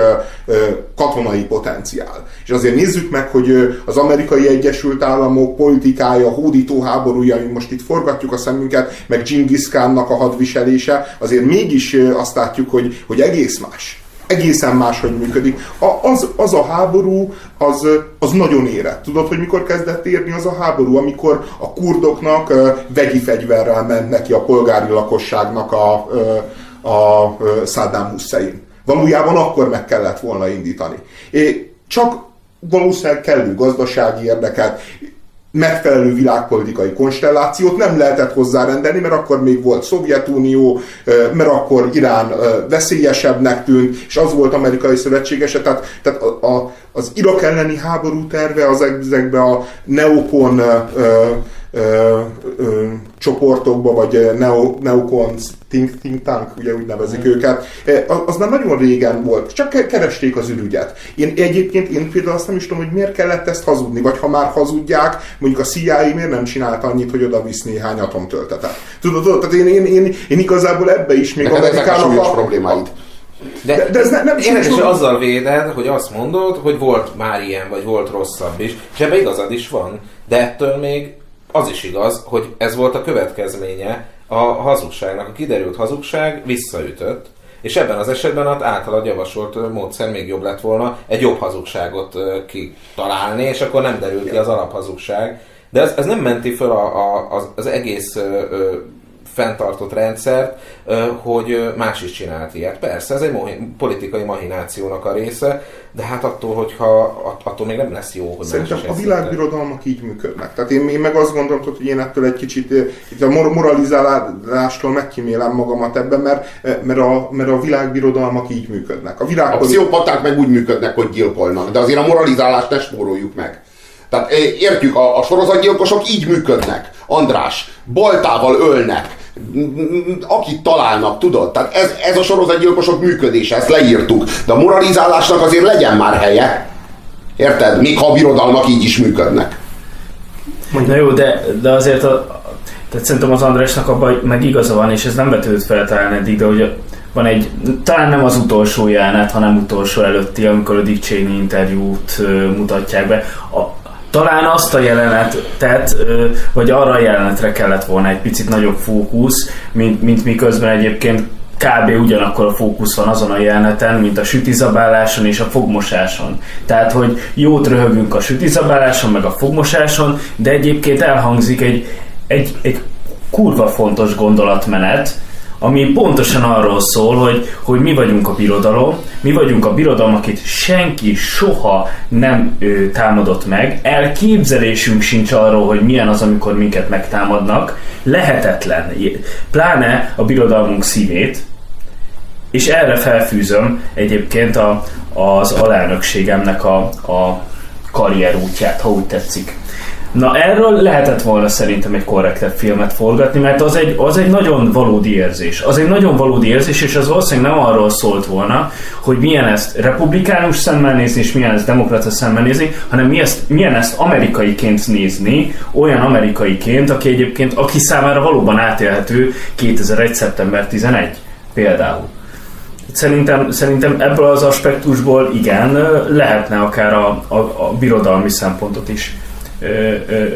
D: katonai potenciál. És azért nézzük meg, hogy az amerikai Egyesült Államok politikája, hódító háborúja, ami most itt forgatjuk a szemünket, meg Genghis Khannak a hadviselése, azért mégis azt látjuk, hogy, hogy egész más egészen máshogy működik. A, az, az a háború, az, az nagyon érett. Tudod, hogy mikor kezdett érni az a háború? Amikor a kurdoknak ö, vegyi fegyverrel ment neki a polgári lakosságnak a, ö, a ö, Saddam Hussein. Valójában akkor meg kellett volna indítani. É, csak valószínűleg kellő gazdasági érdeket, megfelelő világpolitikai konstellációt nem lehetett hozzárendelni, mert akkor még volt Szovjetunió, mert akkor Irán veszélyesebbnek tűnt, és az volt amerikai szövetségese, tehát, tehát a, a, az Irak elleni háború terve az ezekbe a neokon ö, ö, ö, csoportokba, vagy neo, neokon think, think tank, ugye úgy nevezik mm. őket, az már nagyon régen volt, csak keresték az ürügyet. Én egyébként én például azt nem is tudom, hogy miért kellett ezt hazudni, vagy ha már hazudják, mondjuk a CIA miért nem csinált annyit, hogy oda visz néhány atomtöltetet. Tudod, tudod tehát én, én, én, én igazából ebbe is még
A: Neked ezek a súlyos problémáid.
C: De, de, de ez ne, nem Érdekes, hogy azzal véded, hogy azt mondod, hogy volt már ilyen, vagy volt rosszabb is, és ebben igazad is van. De ettől még az is igaz, hogy ez volt a következménye a hazugságnak. A kiderült hazugság visszaütött, és ebben az esetben az általad javasolt módszer még jobb lett volna egy jobb hazugságot kitalálni, és akkor nem derül ki az alaphazugság. De ez, ez nem menti föl a, a, az, az egész ö, fenntartott rendszert, hogy más is csinált ilyet. Persze, ez egy politikai mahinációnak a része, de hát attól, hogyha attól még nem lesz jó, hogy
D: Szerintem a világbirodalmak így működnek. Tehát én, én meg azt gondolom, hogy én ettől egy kicsit itt a moralizálástól megkímélem magamat ebben, mert, mert, a, mert a világbirodalmak így működnek.
A: A, világ... a pszichopaták meg úgy működnek, hogy gyilkolnak, de azért a moralizálást ne spóroljuk meg. Tehát értjük, a, a sorozatgyilkosok így működnek. András, baltával ölnek, akit találnak, tudod? Tehát ez, ez a sorozatgyilkosok működése, ezt leírtuk. De a moralizálásnak azért legyen már helye. Érted? Még ha a birodalmak így is működnek.
B: Na jó, de, de azért a, tehát szerintem az Andrásnak abban meg igaza van, és ez nem vetődött fel talán eddig, de hogy van egy, talán nem az utolsó jelenet, hanem utolsó előtti, amikor a Dick Cheney interjút mutatják be. A, talán azt a jelenetet, vagy arra a jelenetre kellett volna egy picit nagyobb fókusz, mint, mint miközben egyébként kb. ugyanakkor a fókusz van azon a jeleneten, mint a sütizabáláson és a fogmosáson. Tehát, hogy jót röhögünk a sütizabáláson, meg a fogmosáson, de egyébként elhangzik egy, egy, egy kurva fontos gondolatmenet, ami pontosan arról szól, hogy, hogy mi vagyunk a birodalom, mi vagyunk a birodalom, akit senki soha nem ő, támadott meg, elképzelésünk sincs arról, hogy milyen az, amikor minket megtámadnak, lehetetlen, pláne a birodalmunk szívét, és erre felfűzöm egyébként a, az alelnökségemnek a, a karrierútját, ha úgy tetszik. Na erről lehetett volna szerintem egy korrektebb filmet forgatni, mert az egy, az egy nagyon valódi érzés. Az egy nagyon valódi érzés, és az valószínűleg nem arról szólt volna, hogy milyen ezt republikánus szemmel nézni, és milyen ezt demokrata szemmel nézni, hanem mi ezt, milyen ezt amerikaiként nézni, olyan amerikaiként, aki egyébként, aki számára valóban átélhető 2001. szeptember 11 például. Szerintem, szerintem ebből az aspektusból igen, lehetne akár a, a, a birodalmi szempontot is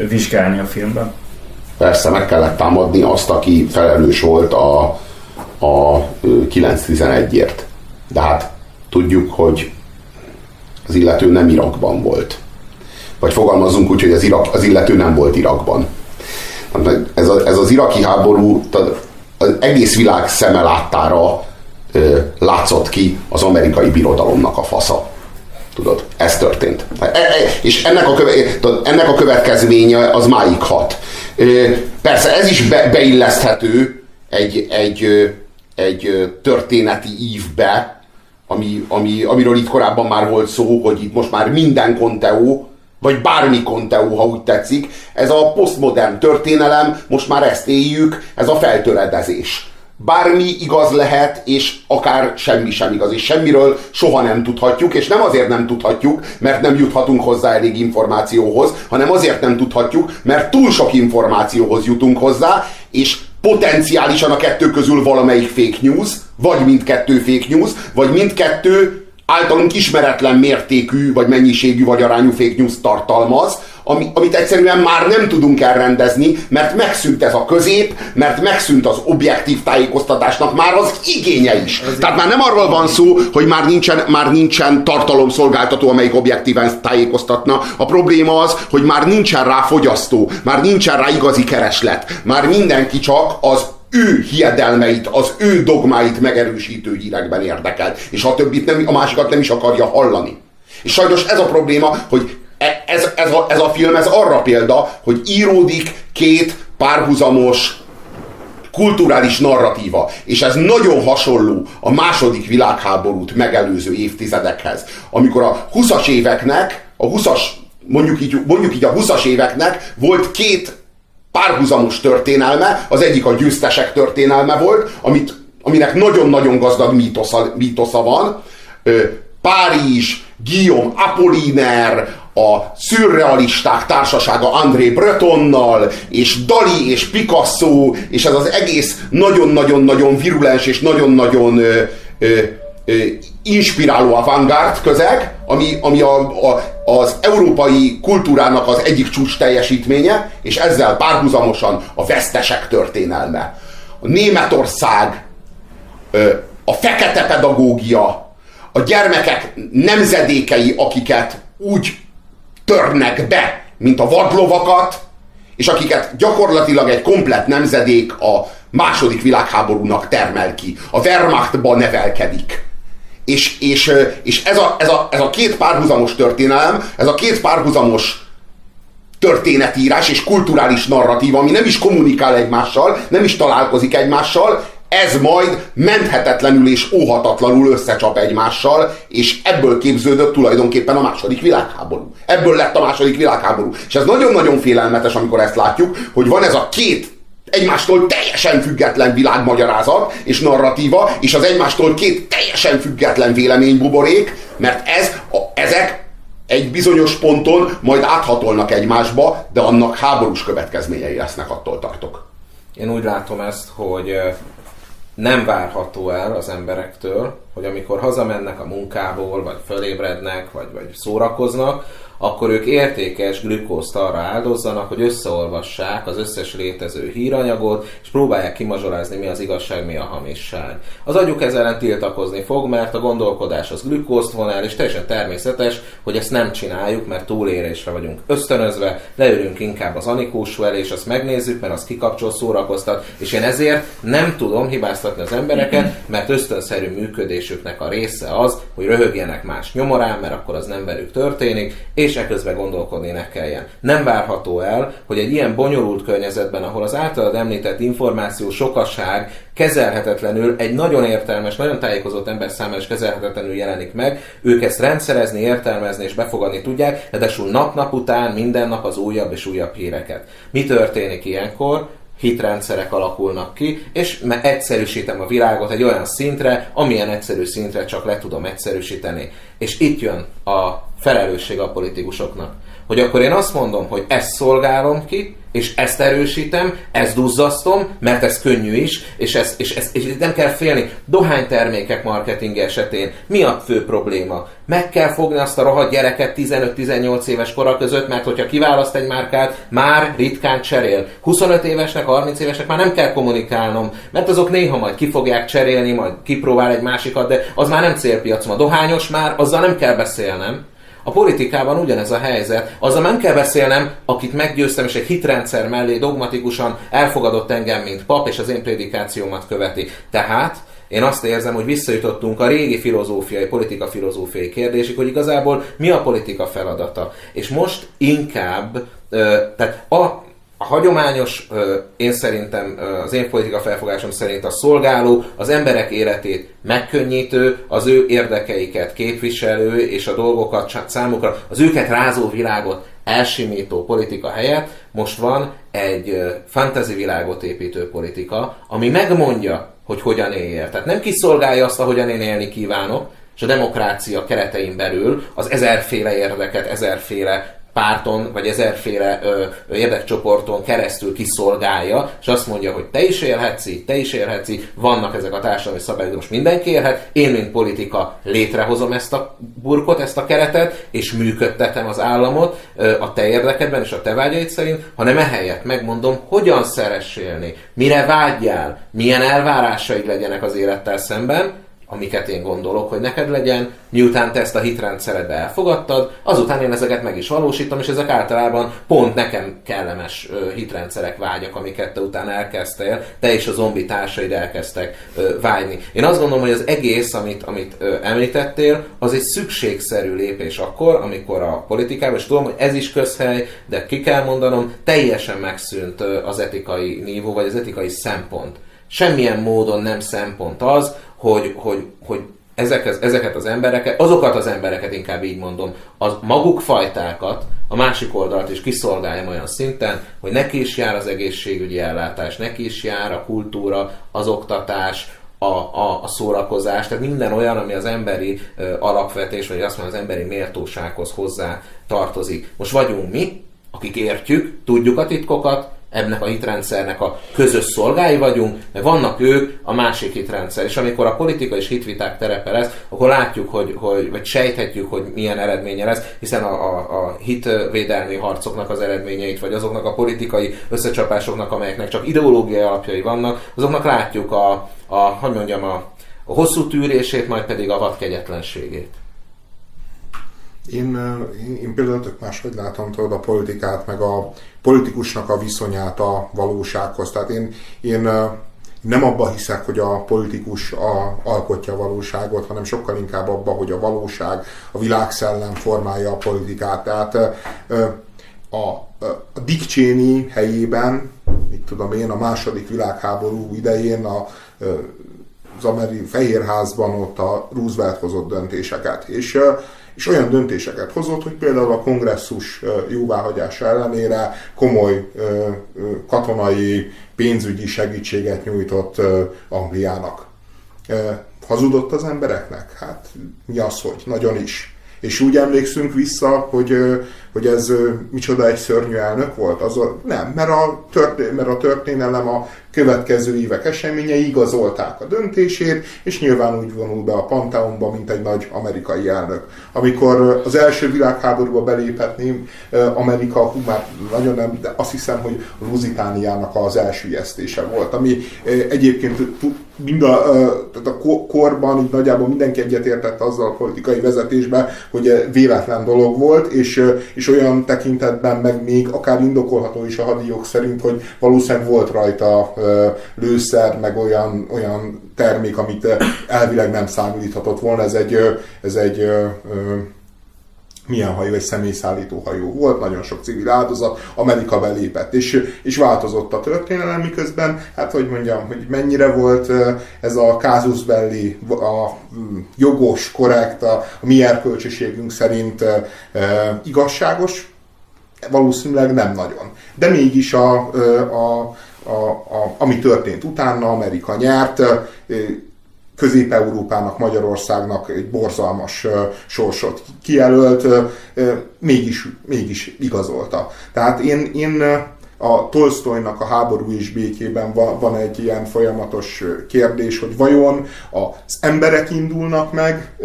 B: vizsgálni a filmben.
A: Persze, meg kellett támadni azt, aki felelős volt a, a 911-ért. De hát tudjuk, hogy az illető nem Irakban volt. Vagy fogalmazunk úgy, hogy az, Irak, az illető nem volt Irakban. Ez, a, ez az iraki háború az egész világ szeme láttára látszott ki az amerikai birodalomnak a fasza. Tudod, ez történt. E, e, és ennek a, köve, ennek a következménye az máig hat. Persze ez is be, beilleszthető egy, egy, egy történeti ívbe, ami, ami, amiről itt korábban már volt szó, hogy itt most már minden konteó, vagy bármi konteó, ha úgy tetszik, ez a posztmodern történelem, most már ezt éljük, ez a feltöredezés bármi igaz lehet, és akár semmi sem igaz, és semmiről soha nem tudhatjuk, és nem azért nem tudhatjuk, mert nem juthatunk hozzá elég információhoz, hanem azért nem tudhatjuk, mert túl sok információhoz jutunk hozzá, és potenciálisan a kettő közül valamelyik fake news, vagy mindkettő fake news, vagy mindkettő általunk ismeretlen mértékű, vagy mennyiségű, vagy arányú fake news tartalmaz, ami, amit egyszerűen már nem tudunk elrendezni, mert megszűnt ez a közép, mert megszűnt az objektív tájékoztatásnak már az igénye is. Ez Tehát már nem arról van szó, hogy már nincsen, már nincsen tartalomszolgáltató, amelyik objektíven tájékoztatna. A probléma az, hogy már nincsen rá fogyasztó, már nincsen rá igazi kereslet. Már mindenki csak az ő hiedelmeit, az ő dogmáit megerősítő hírekben érdekel, és a többit nem, a másikat nem is akarja hallani. És sajnos ez a probléma, hogy ez, ez, a, ez a film ez arra példa, hogy íródik két párhuzamos kulturális narratíva, és ez nagyon hasonló a második világháborút megelőző évtizedekhez, amikor a 20-as éveknek, a 20-as, mondjuk így, mondjuk így a 20-as éveknek volt két párhuzamos történelme, az egyik a győztesek történelme volt, amit, aminek nagyon-nagyon gazdag mítosza, mítosza van. Párizs, Guillaume Apollinaire, a szürrealisták társasága André Bretonnal, és Dali és Picasso, és ez az egész nagyon-nagyon-nagyon virulens és nagyon-nagyon inspiráló avantgárd közeg, ami, ami a, a, az európai kultúrának az egyik csúcs teljesítménye, és ezzel párhuzamosan a vesztesek történelme. A Németország, a fekete pedagógia, a gyermekek nemzedékei, akiket úgy törnek be, mint a vadlovakat, és akiket gyakorlatilag egy komplett nemzedék a második világháborúnak termel ki. A Wehrmachtba nevelkedik. És, és, és ez, a, ez, a, ez a két párhuzamos történelem, ez a két párhuzamos történetírás és kulturális narratíva, ami nem is kommunikál egymással, nem is találkozik egymással, ez majd menthetetlenül és óhatatlanul összecsap egymással, és ebből képződött tulajdonképpen a második világháború. Ebből lett a második világháború. És ez nagyon-nagyon félelmetes, amikor ezt látjuk, hogy van ez a két egymástól teljesen független világmagyarázat és narratíva, és az egymástól két teljesen független véleménybuborék, mert ez, a, ezek egy bizonyos ponton majd áthatolnak egymásba, de annak háborús következményei lesznek, attól tartok.
C: Én úgy látom ezt, hogy nem várható el az emberektől, hogy amikor hazamennek a munkából, vagy fölébrednek, vagy, vagy szórakoznak, akkor ők értékes glükózt arra áldozzanak, hogy összeolvassák az összes létező híranyagot, és próbálják kimazsolázni, mi az igazság, mi a hamisság. Az agyuk ezzel ellen tiltakozni fog, mert a gondolkodás az glükózt von és teljesen természetes, hogy ezt nem csináljuk, mert túlérésre vagyunk ösztönözve, leülünk inkább az anikósú elé, és azt megnézzük, mert az kikapcsol, szórakoztat, és én ezért nem tudom hibáztatni az embereket, mert ösztönszerű működésüknek a része az, hogy röhögjenek más nyomorán, mert akkor az nem velük történik, és és eközben gondolkodni ne kelljen. Nem várható el, hogy egy ilyen bonyolult környezetben, ahol az általad említett információ sokaság kezelhetetlenül, egy nagyon értelmes, nagyon tájékozott ember számára is kezelhetetlenül jelenik meg, ők ezt rendszerezni, értelmezni és befogadni tudják, ráadásul nap-nap után minden nap az újabb és újabb híreket. Mi történik ilyenkor? Hitrendszerek alakulnak ki, és egyszerűsítem a világot egy olyan szintre, amilyen egyszerű szintre csak le tudom egyszerűsíteni. És itt jön a felelősség a politikusoknak. Hogy akkor én azt mondom, hogy ezt szolgálom ki, és ezt erősítem, ezt duzzasztom, mert ez könnyű is, és, ez, és, ez, és nem kell félni. Dohánytermékek marketing esetén mi a fő probléma? Meg kell fogni azt a rohadt gyereket 15-18 éves kora között, mert hogyha kiválaszt egy márkát, már ritkán cserél. 25 évesnek, 30 évesnek már nem kell kommunikálnom, mert azok néha majd ki fogják cserélni, majd kipróbál egy másikat, de az már nem célpiacom. A dohányos már, azzal nem kell beszélnem. A politikában ugyanez a helyzet. Azzal nem kell beszélnem, akit meggyőztem, és egy hitrendszer mellé dogmatikusan elfogadott engem, mint pap, és az én prédikációmat követi. Tehát én azt érzem, hogy visszajutottunk a régi filozófiai, politika filozófiai kérdésig, hogy igazából mi a politika feladata. És most inkább, tehát a, a hagyományos, én szerintem, az én politika felfogásom szerint a szolgáló, az emberek életét megkönnyítő, az ő érdekeiket képviselő, és a dolgokat számukra, az őket rázó világot elsimító politika helyett most van egy fantasy világot építő politika, ami megmondja, hogy hogyan éljél. Tehát nem kiszolgálja azt, ahogyan én élni kívánok, és a demokrácia keretein belül az ezerféle érdeket, ezerféle párton, vagy ezerféle ö, érdekcsoporton keresztül kiszolgálja, és azt mondja, hogy te is élhetsz így, te is élhetsz így, vannak ezek a társadalmi szabályok, most mindenki élhet, én, mint politika létrehozom ezt a burkot, ezt a keretet, és működtetem az államot ö, a te érdekedben és a te vágyaid szerint, hanem ehelyett megmondom, hogyan szeress élni, mire vágyjál, milyen elvárásaid legyenek az élettel szemben, amiket én gondolok, hogy neked legyen, miután te ezt a hitrendszeredbe elfogadtad, azután én ezeket meg is valósítom, és ezek általában pont nekem kellemes hitrendszerek, vágyak, amiket te utána elkezdtél, te és a zombi társaid elkezdtek vágyni. Én azt gondolom, hogy az egész, amit, amit említettél, az egy szükségszerű lépés akkor, amikor a politikában, és tudom, hogy ez is közhely, de ki kell mondanom, teljesen megszűnt az etikai nívó, vagy az etikai szempont. Semmilyen módon nem szempont az, hogy, hogy, hogy ezeket, ezeket az embereket, azokat az embereket inkább így mondom, az maguk fajtákat, a másik oldalt is kiszolgáljam olyan szinten, hogy neki is jár az egészségügyi ellátás, neki is jár a kultúra, az oktatás, a, a, a szórakozás, tehát minden olyan, ami az emberi ö, alapvetés, vagy azt mondom, az emberi méltósághoz hozzá tartozik. Most vagyunk mi, akik értjük, tudjuk a titkokat, ennek a hitrendszernek a közös szolgái vagyunk, de vannak ők a másik hitrendszer. És amikor a politika és hitviták terepe lesz, akkor látjuk, hogy, hogy vagy sejthetjük, hogy milyen eredménye lesz, hiszen a, a, a hitvédelmi harcoknak az eredményeit, vagy azoknak a politikai összecsapásoknak, amelyeknek csak ideológiai alapjai vannak, azoknak látjuk a, a hogy mondjam, a, a hosszú tűrését, majd pedig a vadkegyetlenségét.
D: Én, én, én például tök máshogy látom tudod, a politikát, meg a politikusnak a viszonyát a valósághoz. Tehát én, én nem abba hiszek, hogy a politikus a, alkotja a valóságot, hanem sokkal inkább abba, hogy a valóság, a világszellem formálja a politikát. Tehát a, a Dick Cheney helyében, mit tudom én, a második világháború idején a, az amerikai Fehérházban ott a Roosevelt hozott döntéseket. És és olyan döntéseket hozott, hogy például a kongresszus jóváhagyása ellenére komoly katonai, pénzügyi segítséget nyújtott Angliának. Hazudott az embereknek? Hát mi az, hogy? Nagyon is. És úgy emlékszünk vissza, hogy, hogy ez micsoda egy szörnyű elnök volt? Az nem, mert a, történ, mert a történelem a következő évek eseményei igazolták a döntését, és nyilván úgy vonul be a Pantheonba, mint egy nagy amerikai elnök. Amikor az első világháborúba beléphetném, Amerika, hú, már nagyon nem, de azt hiszem, hogy Lusitániának az elsüllyesztése volt, ami egyébként mind a, tehát a korban így nagyjából mindenki egyetértett azzal a politikai vezetésben, hogy véletlen dolog volt, és, és olyan tekintetben meg még akár indokolható is a hadijog szerint, hogy valószínűleg volt rajta lőszer, meg olyan, olyan termék, amit elvileg nem számíthatott volna. Ez egy, ez egy milyen hajó, egy személyszállító hajó volt, nagyon sok civil áldozat, Amerika belépett, és, és változott a történelem, miközben, hát hogy mondjam, hogy mennyire volt ez a kázus belli, a jogos, korrekt, a, a mi erkölcsösségünk szerint e, igazságos, valószínűleg nem nagyon. De mégis a, a a, a, ami történt utána, Amerika nyert, Közép-Európának, Magyarországnak egy borzalmas sorsot kijelölt, mégis, mégis igazolta. Tehát én, én a Tolstoynak a háború és békében van, van egy ilyen folyamatos kérdés, hogy vajon az emberek indulnak meg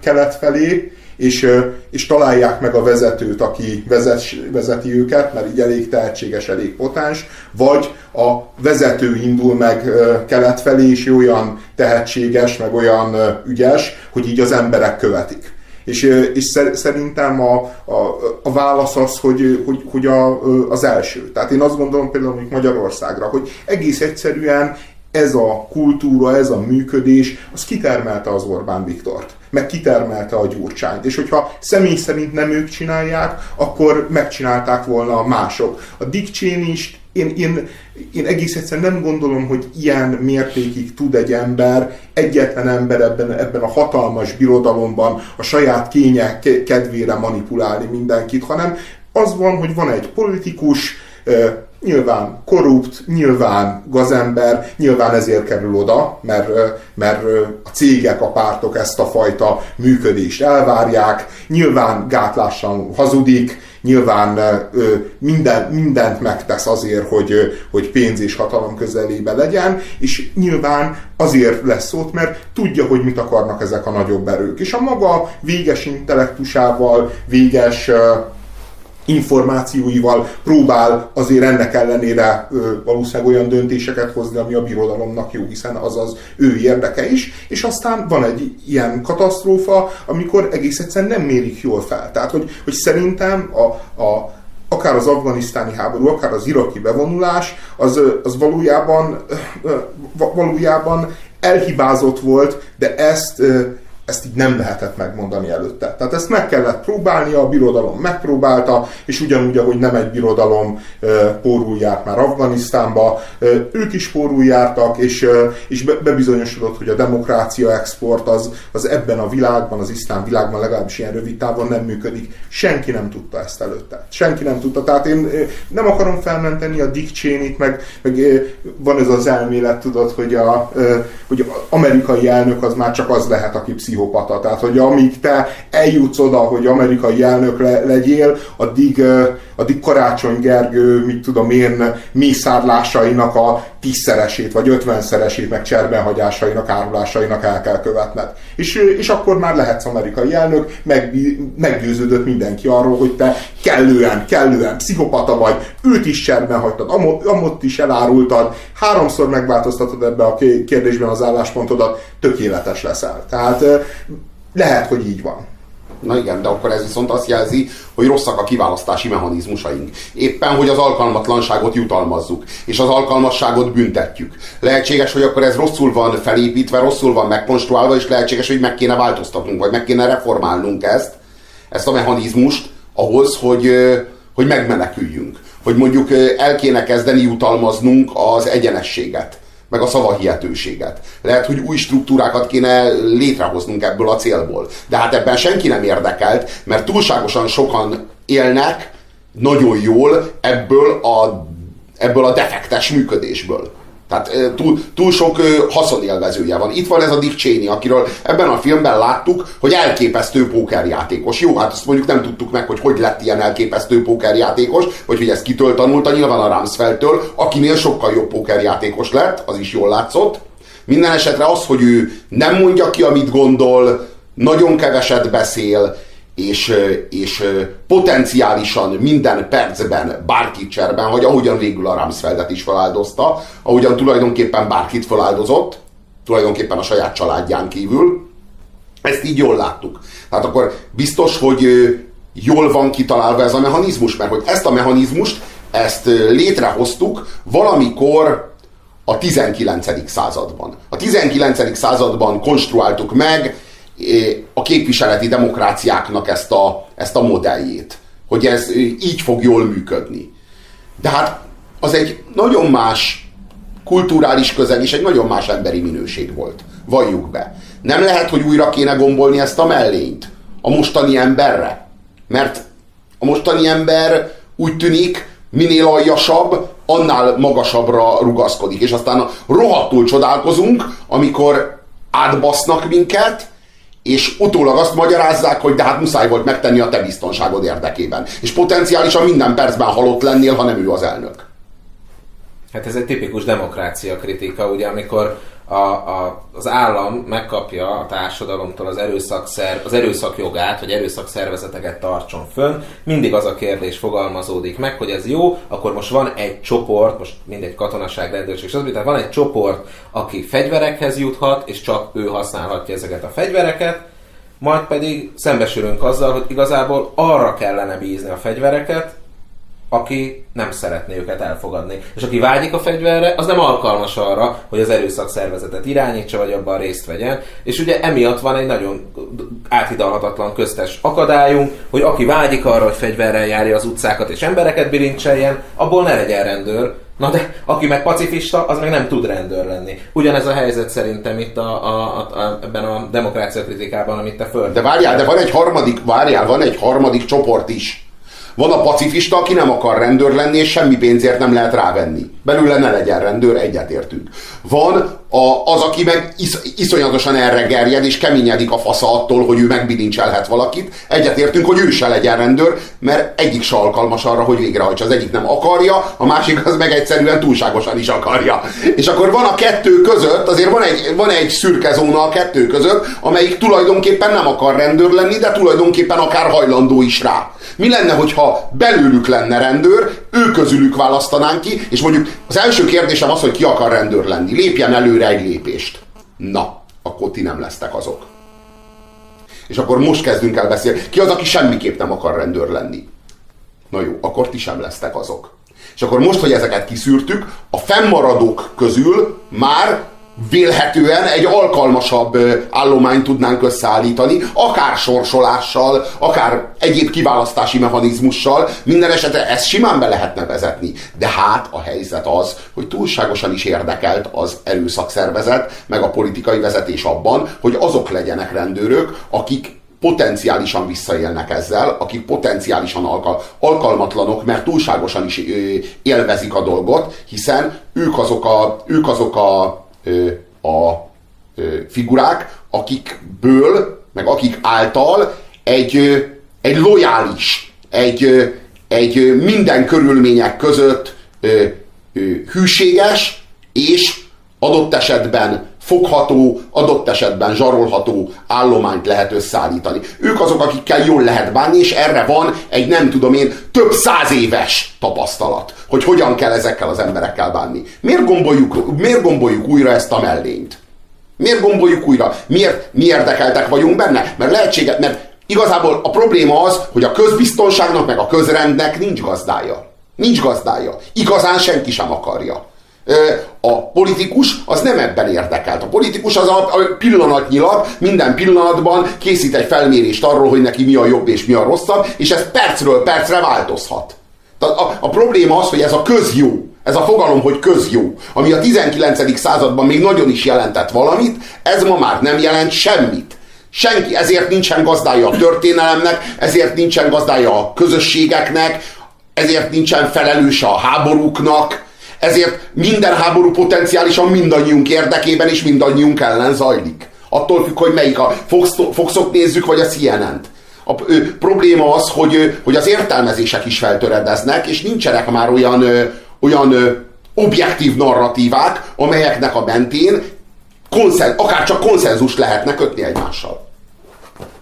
D: kelet felé, és, és találják meg a vezetőt, aki vezet, vezeti őket, mert így elég tehetséges, elég potáns, vagy a vezető indul meg kelet felé, és olyan tehetséges, meg olyan ügyes, hogy így az emberek követik. És, és szerintem a, a, a válasz az, hogy, hogy, hogy a, az első. Tehát én azt gondolom például hogy Magyarországra, hogy egész egyszerűen ez a kultúra, ez a működés, az kitermelte az Orbán Viktort meg kitermelte a gyurcsányt. És hogyha személy szerint nem ők csinálják, akkor megcsinálták volna mások. A Dick Cheney is én, én, én egész egyszerűen nem gondolom, hogy ilyen mértékig tud egy ember, egyetlen ember ebben, ebben a hatalmas birodalomban a saját kénye kedvére manipulálni mindenkit, hanem az van, hogy van egy politikus, nyilván korrupt, nyilván gazember, nyilván ezért kerül oda, mert, mert a cégek, a pártok ezt a fajta működést elvárják, nyilván gátlásan hazudik, nyilván minden, mindent megtesz azért, hogy, hogy pénz és hatalom közelébe legyen, és nyilván azért lesz ott, mert tudja, hogy mit akarnak ezek a nagyobb erők. És a maga véges intellektusával, véges információival próbál azért ennek ellenére ö, valószínűleg olyan döntéseket hozni, ami a birodalomnak jó, hiszen az az ő érdeke is, és aztán van egy ilyen katasztrófa, amikor egész egyszerűen nem mérik jól fel. Tehát, hogy, hogy szerintem a, a akár az afganisztáni háború, akár az iraki bevonulás, az, az valójában, valójában elhibázott volt, de ezt ezt így nem lehetett megmondani előtte. Tehát ezt meg kellett próbálnia, a birodalom megpróbálta, és ugyanúgy, ahogy nem egy birodalom pórul járt már Afganisztánba, ők is pórul jártak, és, és bebizonyosodott, hogy a demokrácia export az, az ebben a világban, az iszlám világban legalábbis ilyen rövid távon nem működik. Senki nem tudta ezt előtte. Senki nem tudta. Tehát én nem akarom felmenteni a Dick Cheney-t, meg, meg van ez az elmélet, tudod, hogy a, hogy amerikai elnök az már csak az lehet, aki pszichi pszichopata. Tehát, hogy amíg te eljutsz oda, hogy amerikai elnök le, legyél, addig, addig Karácsony Gergő, mit tudom én, mészárlásainak a tízszeresét, vagy ötvenszeresét, meg cserbenhagyásainak, árulásainak el kell követned. És, és akkor már lehetsz amerikai elnök, meg, meggyőződött mindenki arról, hogy te kellően, kellően pszichopata vagy, őt is cserben hagytad, amott is elárultad, háromszor megváltoztatod ebbe a kérdésben az álláspontodat, tökéletes leszel. Tehát lehet, hogy így van.
A: Na igen, de akkor ez viszont azt jelzi, hogy rosszak a kiválasztási mechanizmusaink. Éppen, hogy az alkalmatlanságot jutalmazzuk, és az alkalmasságot büntetjük. Lehetséges, hogy akkor ez rosszul van felépítve, rosszul van megkonstruálva, és lehetséges, hogy meg kéne változtatnunk, vagy meg kéne reformálnunk ezt, ezt a mechanizmust ahhoz, hogy, hogy megmeneküljünk. Hogy mondjuk el kéne kezdeni jutalmaznunk az egyenességet meg a szavahihetőséget. Lehet, hogy új struktúrákat kéne létrehoznunk ebből a célból. De hát ebben senki nem érdekelt, mert túlságosan sokan élnek nagyon jól ebből a, ebből a defektes működésből. Tehát túl, túl sok haszonélvezője van. Itt van ez a Dick Cheney, akiről ebben a filmben láttuk, hogy elképesztő pókerjátékos. Jó, hát azt mondjuk nem tudtuk meg, hogy hogy lett ilyen elképesztő pókerjátékos, vagy hogy ezt kitől tanulta, nyilván a Ramsfeldtől, akinél sokkal jobb pókerjátékos lett, az is jól látszott. Minden esetre az, hogy ő nem mondja ki, amit gondol, nagyon keveset beszél, és, és potenciálisan minden percben bárkit cserben, hogy ahogyan végül a Ramsfeldet is feláldozta, ahogyan tulajdonképpen bárkit feláldozott, tulajdonképpen a saját családján kívül, ezt így jól láttuk. Tehát akkor biztos, hogy jól van kitalálva ez a mechanizmus, mert hogy ezt a mechanizmust, ezt létrehoztuk valamikor a 19. században. A 19. században konstruáltuk meg a képviseleti demokráciáknak ezt a, ezt a modelljét, hogy ez így fog jól működni. De hát az egy nagyon más kulturális közeg és egy nagyon más emberi minőség volt. Valljuk be. Nem lehet, hogy újra kéne gombolni ezt a mellényt a mostani emberre. Mert a mostani ember úgy tűnik, minél aljasabb, annál magasabbra rugaszkodik. És aztán rohadtul csodálkozunk, amikor átbasznak minket, és utólag azt magyarázzák, hogy de hát muszáj volt megtenni a te biztonságod érdekében. És potenciálisan minden percben halott lennél, ha nem ő az elnök.
C: Hát ez egy tipikus demokrácia kritika, ugye, amikor a, a, az állam megkapja a társadalomtól az, erőszakszer, az erőszak jogát, hogy erőszakszervezeteket tartson fönn, mindig az a kérdés fogalmazódik meg, hogy ez jó, akkor most van egy csoport, most mindegy katonaság, rendőrség, stb. Tehát van egy csoport, aki fegyverekhez juthat, és csak ő használhatja ezeket a fegyvereket, majd pedig szembesülünk azzal, hogy igazából arra kellene bízni a fegyvereket, aki nem szeretné őket elfogadni. És aki vágyik a fegyverre, az nem alkalmas arra, hogy az erőszak szervezetet irányítsa, vagy abban részt vegyen. És ugye emiatt van egy nagyon áthidalhatatlan köztes akadályunk, hogy aki vágyik arra, hogy fegyverrel járja az utcákat és embereket bilincseljen, abból ne legyen rendőr, Na de aki meg pacifista, az meg nem tud rendőr lenni. Ugyanez a helyzet szerintem itt a, a, a, ebben a demokrácia kritikában, amit te föl.
A: De várjál, de van egy harmadik, várjál, van egy harmadik csoport is van a pacifista, aki nem akar rendőr lenni, és semmi pénzért nem lehet rávenni. Belőle ne legyen rendőr, egyetértünk. Van a, az, aki meg is, iszonyatosan erre gerjed, és keményedik a fasza attól, hogy ő megbilincselhet valakit. Egyetértünk, hogy ő se legyen rendőr, mert egyik se alkalmas arra, hogy végrehajtsa. Az egyik nem akarja, a másik az meg egyszerűen túlságosan is akarja. És akkor van a kettő között, azért van egy, van egy szürke zóna a kettő között, amelyik tulajdonképpen nem akar rendőr lenni, de tulajdonképpen akár hajlandó is rá. Mi lenne, hogyha belőlük lenne rendőr, ő közülük választanánk ki, és mondjuk az első kérdésem az, hogy ki akar rendőr lenni. Lépjen előre egy lépést. Na, akkor ti nem lesztek azok. És akkor most kezdünk el beszélni. Ki az, aki semmiképp nem akar rendőr lenni? Na jó, akkor ti sem lesztek azok. És akkor most, hogy ezeket kiszűrtük, a fennmaradók közül már vélhetően egy alkalmasabb állományt tudnánk összeállítani, akár sorsolással, akár egyéb kiválasztási mechanizmussal, minden esetre ezt simán be lehetne vezetni. De hát a helyzet az, hogy túlságosan is érdekelt az erőszakszervezet, meg a politikai vezetés abban, hogy azok legyenek rendőrök, akik potenciálisan visszaélnek ezzel, akik potenciálisan alkal, alkalmatlanok, mert túlságosan is élvezik a dolgot, hiszen ők azok a, ők azok a a figurák, akikből, meg akik által egy, egy lojális, egy, egy minden körülmények között hűséges és adott esetben fogható, adott esetben zsarolható állományt lehet összeállítani. Ők azok, akikkel jól lehet bánni, és erre van egy nem tudom én több száz éves tapasztalat, hogy hogyan kell ezekkel az emberekkel bánni. Miért gomboljuk, miért gomboljuk újra ezt a mellényt? Miért gomboljuk újra? Miért mi érdekeltek vagyunk benne? Mert lehetséget, mert igazából a probléma az, hogy a közbiztonságnak meg a közrendnek nincs gazdája. Nincs gazdája. Igazán senki sem akarja. A politikus az nem ebben érdekelt. A politikus az a pillanatnyilag minden pillanatban készít egy felmérést arról, hogy neki mi a jobb és mi a rosszabb, és ez percről percre változhat. A, a, a probléma az, hogy ez a közjó, ez a fogalom, hogy közjó, ami a 19. században még nagyon is jelentett valamit, ez ma már nem jelent semmit. Senki, ezért nincsen gazdája a történelemnek, ezért nincsen gazdája a közösségeknek, ezért nincsen felelőse a háborúknak, ezért minden háború potenciálisan mindannyiunk érdekében és mindannyiunk ellen zajlik. Attól függ, hogy melyik a Foxot nézzük, vagy a CNN-t. A ö, probléma az, hogy, hogy az értelmezések is feltöredeznek, és nincsenek már olyan, ö, olyan ö, objektív narratívák, amelyeknek a mentén konszen, akár csak konszenzus lehetne kötni egymással.